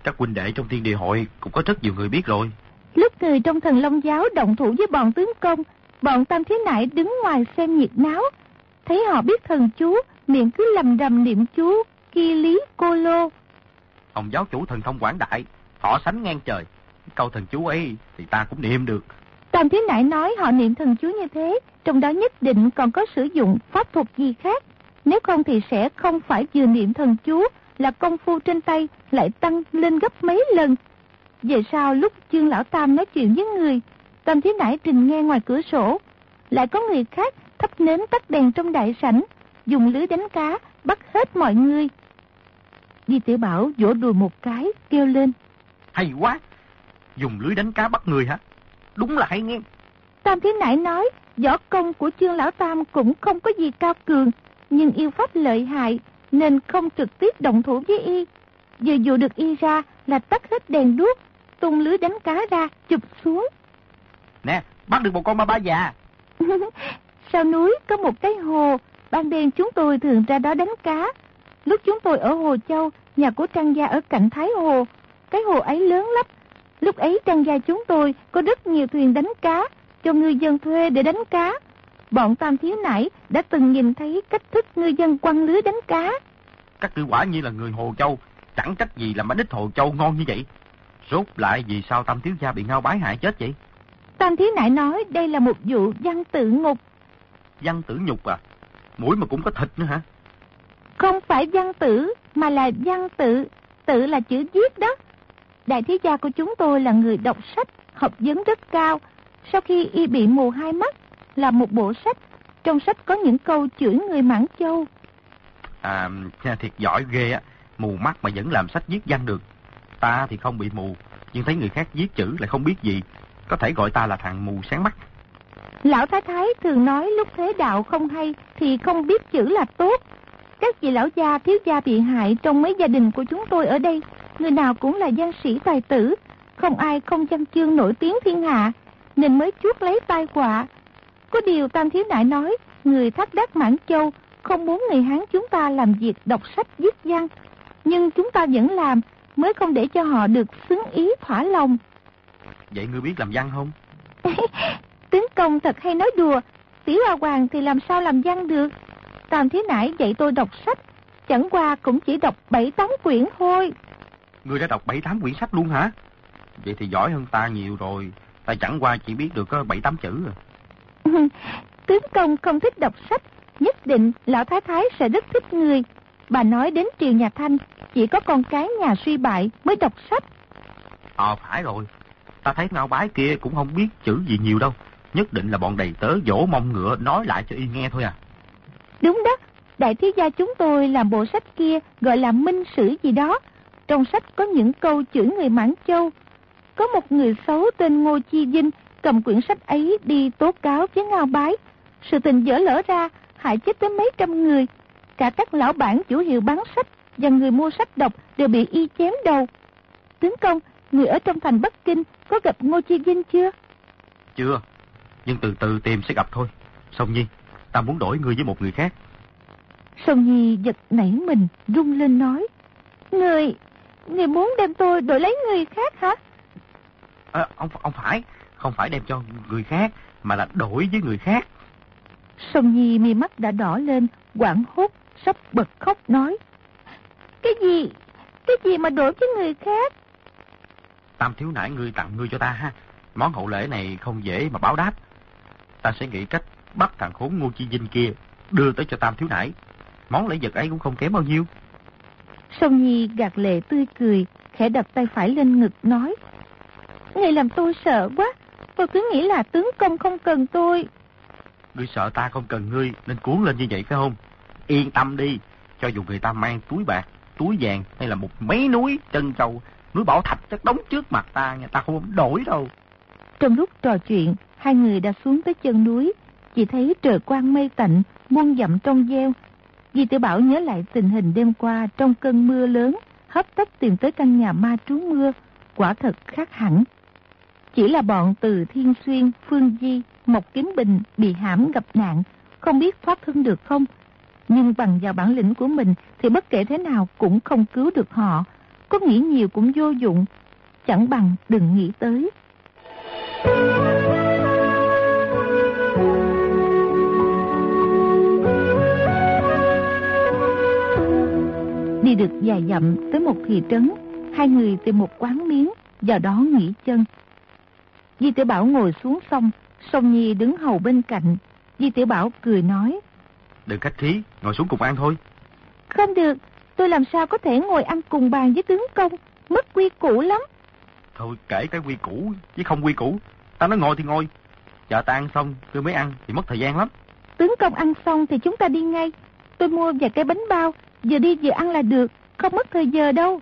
Các huynh đệ trong thiên địa hội cũng có rất nhiều người biết rồi. Lúc người trong thần Long giáo động thủ với bọn tướng công, bọn Tam Thế Nại đứng ngoài xem nhiệt náo. Thấy họ biết thần chú, miệng cứ lầm rầm niệm chú, kia lý cô lô. Ông giáo chủ thần thông quảng đại, họ sánh ngang trời. Câu thần chú ấy thì ta cũng niệm được. Tam Thế nãi nói họ niệm thần chú như thế, trong đó nhất định còn có sử dụng pháp thuật gì khác. Nếu không thì sẽ không phải vừa niệm thần chú là công phu trên tay lại tăng lên gấp mấy lần. Về sau lúc chương lão Tam nói chuyện với người, Tam Thế nãi trình nghe ngoài cửa sổ. Lại có người khác thắp nến tắt đèn trong đại sảnh, dùng lưới đánh cá, bắt hết mọi người. Di tiểu Bảo vỗ đùi một cái, kêu lên. Hay quá! Dùng lưới đánh cá bắt người hả? Đúng là hay nghe. Tam Thế Nại nói, võ công của chương lão Tam cũng không có gì cao cường, nhưng yêu pháp lợi hại, nên không trực tiếp động thủ với y. Vừa dụ được y ra là tắt hết đèn đuốc, tung lưới đánh cá ra, chụp xuống. Nè, bắt được một con ma ba già. Sau núi có một cái hồ, ban đêm chúng tôi thường ra đó đánh cá. Lúc chúng tôi ở Hồ Châu, nhà của Trang Gia ở cạnh Thái Hồ, cái hồ ấy lớn lắm. Lúc ấy Trang Gia chúng tôi có rất nhiều thuyền đánh cá, cho ngư dân thuê để đánh cá. Bọn Tam Thiếu Nãy đã từng nhìn thấy cách thức ngư dân quăng lưới đánh cá. Các ngươi quả như là người Hồ Châu, chẳng trách gì làm bánh ít Hồ Châu ngon như vậy. Rốt lại vì sao Tam Thiếu Gia bị ngao bái hại chết vậy? Tam Thiếu Nại nói đây là một vụ văn tự ngục. Văn tử nhục à? Mũi mà cũng có thịt nữa hả? Không phải văn tử, mà là văn tự. Tự là chữ viết đó. Đại thiếu gia của chúng tôi là người đọc sách, học vấn rất cao. Sau khi y bị mù hai mắt, là một bộ sách. Trong sách có những câu chửi người Mãn Châu. À, thiệt giỏi ghê á. Mù mắt mà vẫn làm sách viết văn được. Ta thì không bị mù, nhưng thấy người khác viết chữ lại không biết gì. Có thể gọi ta là thằng mù sáng mắt. Lão Thái Thái thường nói lúc thế đạo không hay thì không biết chữ là tốt. Các vị lão gia, thiếu gia bị hại trong mấy gia đình của chúng tôi ở đây, người nào cũng là văn sĩ tài tử, không ai không văn chương nổi tiếng thiên hạ, nên mới chuốt lấy tai họa. Có điều Tam Thiếu Nại nói, người thắt đắc Mãn Châu không muốn người Hán chúng ta làm việc đọc sách viết văn, nhưng chúng ta vẫn làm, mới không để cho họ được xứng ý thỏa lòng. Vậy ngươi biết làm văn không? Tướng công thật hay nói đùa, tiểu hoa hoàng thì làm sao làm văn được. Tam Thiếu Nại dạy tôi đọc sách, chẳng qua cũng chỉ đọc bảy tám quyển thôi. Ngươi đã đọc bảy tám quyển sách luôn hả? Vậy thì giỏi hơn ta nhiều rồi. Ta chẳng qua chỉ biết được có bảy tám chữ à. Tướng công không thích đọc sách, nhất định lão thái thái sẽ rất thích người. Bà nói đến triều nhà Thanh, chỉ có con cái nhà suy bại mới đọc sách. Ờ phải rồi, ta thấy ngao bái kia cũng không biết chữ gì nhiều đâu. Nhất định là bọn đầy tớ dỗ mông ngựa nói lại cho y nghe thôi à. Đúng đó, đại thiếu gia chúng tôi làm bộ sách kia gọi là minh sử gì đó. Trong sách có những câu chửi người Mãn Châu. Có một người xấu tên Ngô Chi Vinh cầm quyển sách ấy đi tố cáo với Ngao Bái. Sự tình dở lỡ ra, hại chết tới mấy trăm người. Cả các lão bản chủ hiệu bán sách và người mua sách đọc đều bị y chém đầu. Tướng công, người ở trong thành Bắc Kinh có gặp Ngô Chi Vinh chưa? Chưa, nhưng từ từ tìm sẽ gặp thôi. Song Nhi, ta muốn đổi ngươi với một người khác. Song Nhi giật nảy mình, rung lên nói. Người, người muốn đem tôi đổi lấy người khác hả? À, ông, ông phải, không phải đem cho người khác, mà là đổi với người khác. Song Nhi mi mắt đã đỏ lên, quảng hốt, sắp bật khóc nói. Cái gì? Cái gì mà đổi với người khác? Tam thiếu nãy ngươi tặng ngươi cho ta ha. Món hậu lễ này không dễ mà báo đáp. Ta sẽ nghĩ cách bắt thằng khốn Ngô Chi Vinh kia đưa tới cho Tam thiếu nãy. Món lễ vật ấy cũng không kém bao nhiêu. Song Nhi gạt lệ tươi cười, khẽ đặt tay phải lên ngực nói. Ngài làm tôi sợ quá, tôi cứ nghĩ là tướng công không cần tôi. Ngươi sợ ta không cần ngươi nên cuốn lên như vậy phải không? Yên tâm đi, cho dù người ta mang túi bạc, túi vàng hay là một mấy núi chân châu, núi bảo thạch chắc đóng trước mặt ta nha, ta không đổi đâu. Trong lúc trò chuyện, hai người đã xuống tới chân núi, chỉ thấy trời quang mây tạnh, muôn dặm trong gieo. Di tiểu Bảo nhớ lại tình hình đêm qua trong cơn mưa lớn, hấp tấp tìm tới căn nhà ma trú mưa, quả thật khác hẳn. Chỉ là bọn từ Thiên Xuyên, Phương Di, Mộc Kiếm Bình bị hãm gặp nạn, không biết thoát thân được không. Nhưng bằng vào bản lĩnh của mình thì bất kể thế nào cũng không cứu được họ. Có nghĩ nhiều cũng vô dụng, chẳng bằng đừng nghĩ tới. Đi được vài dặm tới một thị trấn, hai người tìm một quán miếng, vào đó nghỉ chân. Di tiểu Bảo ngồi xuống xong, Song Nhi đứng hầu bên cạnh. Di tiểu Bảo cười nói. Đừng khách khí, ngồi xuống cùng ăn thôi. Không được, tôi làm sao có thể ngồi ăn cùng bàn với tướng công, mất quy củ lắm. Thôi kể cái quy củ với không quy củ, ta nói ngồi thì ngồi. Chờ ta ăn xong, tôi mới ăn thì mất thời gian lắm. Tướng công ăn xong thì chúng ta đi ngay. Tôi mua vài cái bánh bao, vừa đi vừa ăn là được, không mất thời giờ đâu.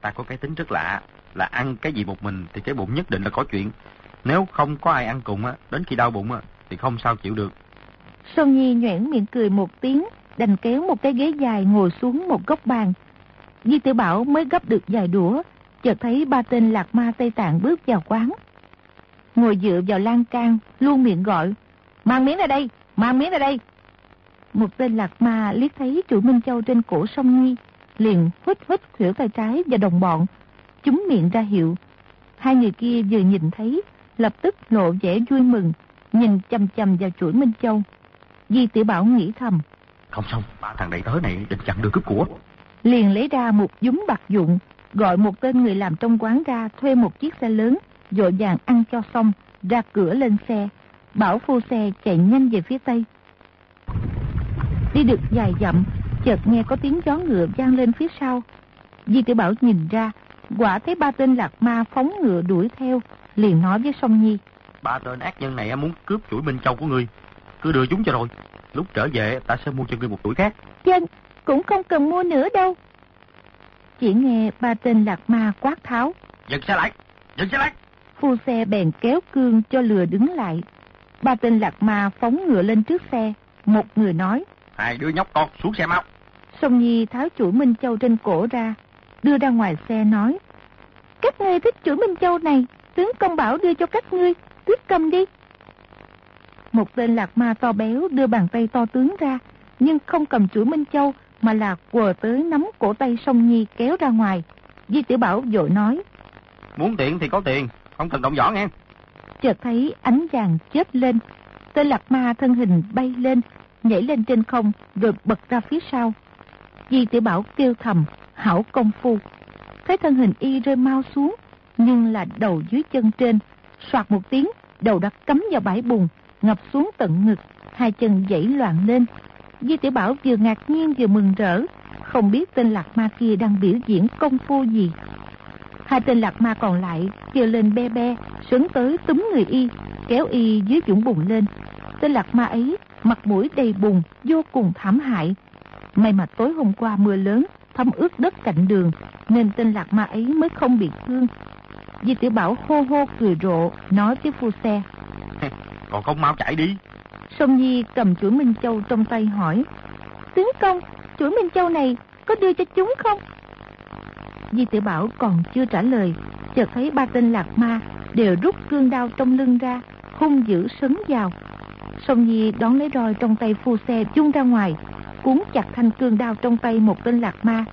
Ta có cái tính rất lạ, là ăn cái gì một mình thì cái bụng nhất định là có chuyện. Nếu không có ai ăn cùng á, đến khi đau bụng á, thì không sao chịu được. Sơn Nhi nhoẻn miệng cười một tiếng, đành kéo một cái ghế dài ngồi xuống một góc bàn. Di Tiểu Bảo mới gấp được vài đũa, chợt thấy ba tên lạc ma Tây Tạng bước vào quán. Ngồi dựa vào lan can, luôn miệng gọi, mang miếng ra đây, mang miếng ra đây. Một tên lạc ma liếc thấy chủ Minh Châu trên cổ sông Nhi, liền hít hít khuỷu tay trái và đồng bọn, chúng miệng ra hiệu. Hai người kia vừa nhìn thấy, lập tức lộ vẻ vui mừng, nhìn chầm chầm vào chuỗi Minh Châu. Di Tiểu Bảo nghĩ thầm. Không xong, ba thằng đầy tớ này định chặn đường cướp của. Liền lấy ra một dúng bạc dụng, gọi một tên người làm trong quán ra thuê một chiếc xe lớn, dội vàng ăn cho xong, ra cửa lên xe. Bảo phu xe chạy nhanh về phía tây. Đi được vài dặm, chợt nghe có tiếng gió ngựa vang lên phía sau. Di Tiểu Bảo nhìn ra, quả thấy ba tên lạc ma phóng ngựa đuổi theo, liền nói với Song Nhi. Ba tên ác nhân này muốn cướp chuỗi Minh Châu của ngươi. Cứ đưa chúng cho rồi. Lúc trở về ta sẽ mua cho ngươi một tuổi khác. Dân, cũng không cần mua nữa đâu. Chỉ nghe ba tên lạc ma quát tháo. Dừng xe lại. Dừng xe lại. Phu xe bèn kéo cương cho lừa đứng lại. Ba tên lạc ma phóng ngựa lên trước xe. Một người nói. Hai đứa nhóc con xuống xe mau. Sông Nhi tháo chuỗi Minh Châu trên cổ ra. Đưa ra ngoài xe nói. Các ngươi thích chuỗi Minh Châu này. Tướng công bảo đưa cho các ngươi. Quyết cầm đi. Một tên lạc ma to béo đưa bàn tay to tướng ra. Nhưng không cầm chuỗi Minh Châu mà là quờ tới nắm cổ tay Sông Nhi kéo ra ngoài. Di Tiểu Bảo vội nói. Muốn tiền thì có tiền, không cần động võ nghe. Chợt thấy ánh vàng chết lên, tên lạc ma thân hình bay lên, nhảy lên trên không rồi bật ra phía sau. Di Tiểu Bảo kêu thầm, hảo công phu. Thấy thân hình y rơi mau xuống, nhưng là đầu dưới chân trên. Soạt một tiếng, đầu đã cắm vào bãi bùn, ngập xuống tận ngực, hai chân dãy loạn lên. Di Tiểu Bảo vừa ngạc nhiên vừa mừng rỡ, không biết tên lạc ma kia đang biểu diễn công phu gì. Hai tên lạc ma còn lại kêu lên be be, sướng tới túm người y, kéo y dưới dũng bùn lên. Tên lạc ma ấy mặt mũi đầy bùn, vô cùng thảm hại. May mà tối hôm qua mưa lớn, thấm ướt đất cạnh đường, nên tên lạc ma ấy mới không bị thương. Di tiểu Bảo hô hô cười rộ, nói với phu xe. Còn không mau chạy đi. Sông Nhi cầm chuỗi Minh Châu trong tay hỏi. Tướng công, chuỗi Minh Châu này có đưa cho chúng không? Di tiểu Bảo còn chưa trả lời, chợt thấy ba tên lạc ma đều rút cương đao trong lưng ra, hung dữ sấn vào. Sông Nhi đón lấy roi trong tay phu xe chung ra ngoài, cuốn chặt thanh cương đao trong tay một tên lạc ma.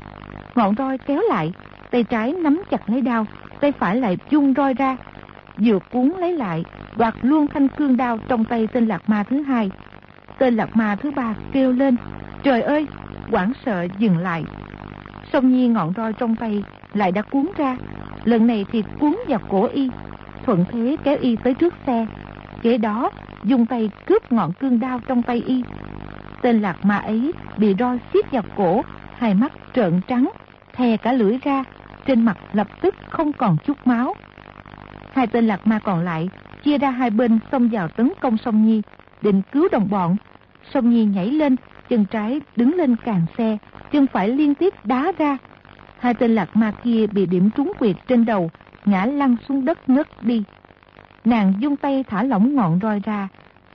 Ngọn roi kéo lại, tay trái nắm chặt lấy đao, tay phải lại chung roi ra. Vừa cuốn lấy lại, đoạt luôn thanh cương đao trong tay tên lạc ma thứ hai. Tên lạc ma thứ ba kêu lên, trời ơi, quảng sợ dừng lại. Song Nhi ngọn roi trong tay lại đã cuốn ra, lần này thì cuốn vào cổ y, thuận thế kéo y tới trước xe. Kế đó, dùng tay cướp ngọn cương đao trong tay y. Tên lạc ma ấy bị roi xiết vào cổ, hai mắt trợn trắng, thè cả lưỡi ra, trên mặt lập tức không còn chút máu. Hai tên lạc ma còn lại chia ra hai bên xông vào tấn công Song Nhi, định cứu đồng bọn. Song Nhi nhảy lên, chân trái đứng lên càng xe, chân phải liên tiếp đá ra. Hai tên lạc ma kia bị điểm trúng quyệt trên đầu, ngã lăn xuống đất ngất đi. Nàng dung tay thả lỏng ngọn roi ra,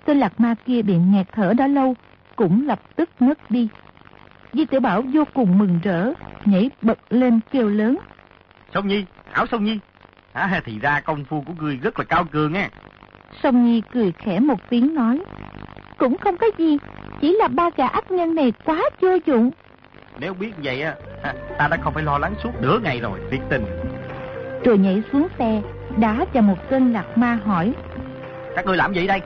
tên lạc ma kia bị nghẹt thở đã lâu, cũng lập tức ngất đi. Di tiểu Bảo vô cùng mừng rỡ, nhảy bật lên kêu lớn. Sông Nhi, hảo Sông Nhi. À, thì ra công phu của ngươi rất là cao cường nghe. Sông Nhi cười khẽ một tiếng nói. Cũng không có gì, chỉ là ba gà ác nhân này quá vô dụng. Nếu biết vậy á, ta đã không phải lo lắng suốt nửa ngày rồi, thiệt tình. Rồi nhảy xuống xe, đá cho một tên lạc ma hỏi. Các ngươi làm gì đây?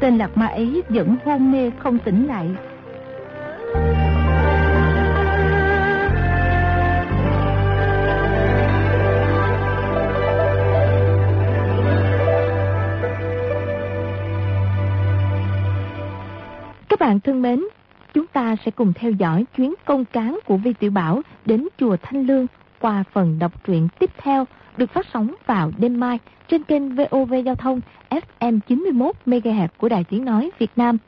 Tên lạc ma ấy vẫn hôn mê không tỉnh lại. Các bạn thân mến, chúng ta sẽ cùng theo dõi chuyến công cán của Vi Tiểu Bảo đến chùa Thanh Lương qua phần đọc truyện tiếp theo được phát sóng vào đêm mai trên kênh VOV Giao thông FM 91 MHz của Đài Tiếng Nói Việt Nam.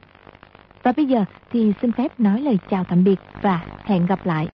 Và bây giờ thì xin phép nói lời chào tạm biệt và hẹn gặp lại.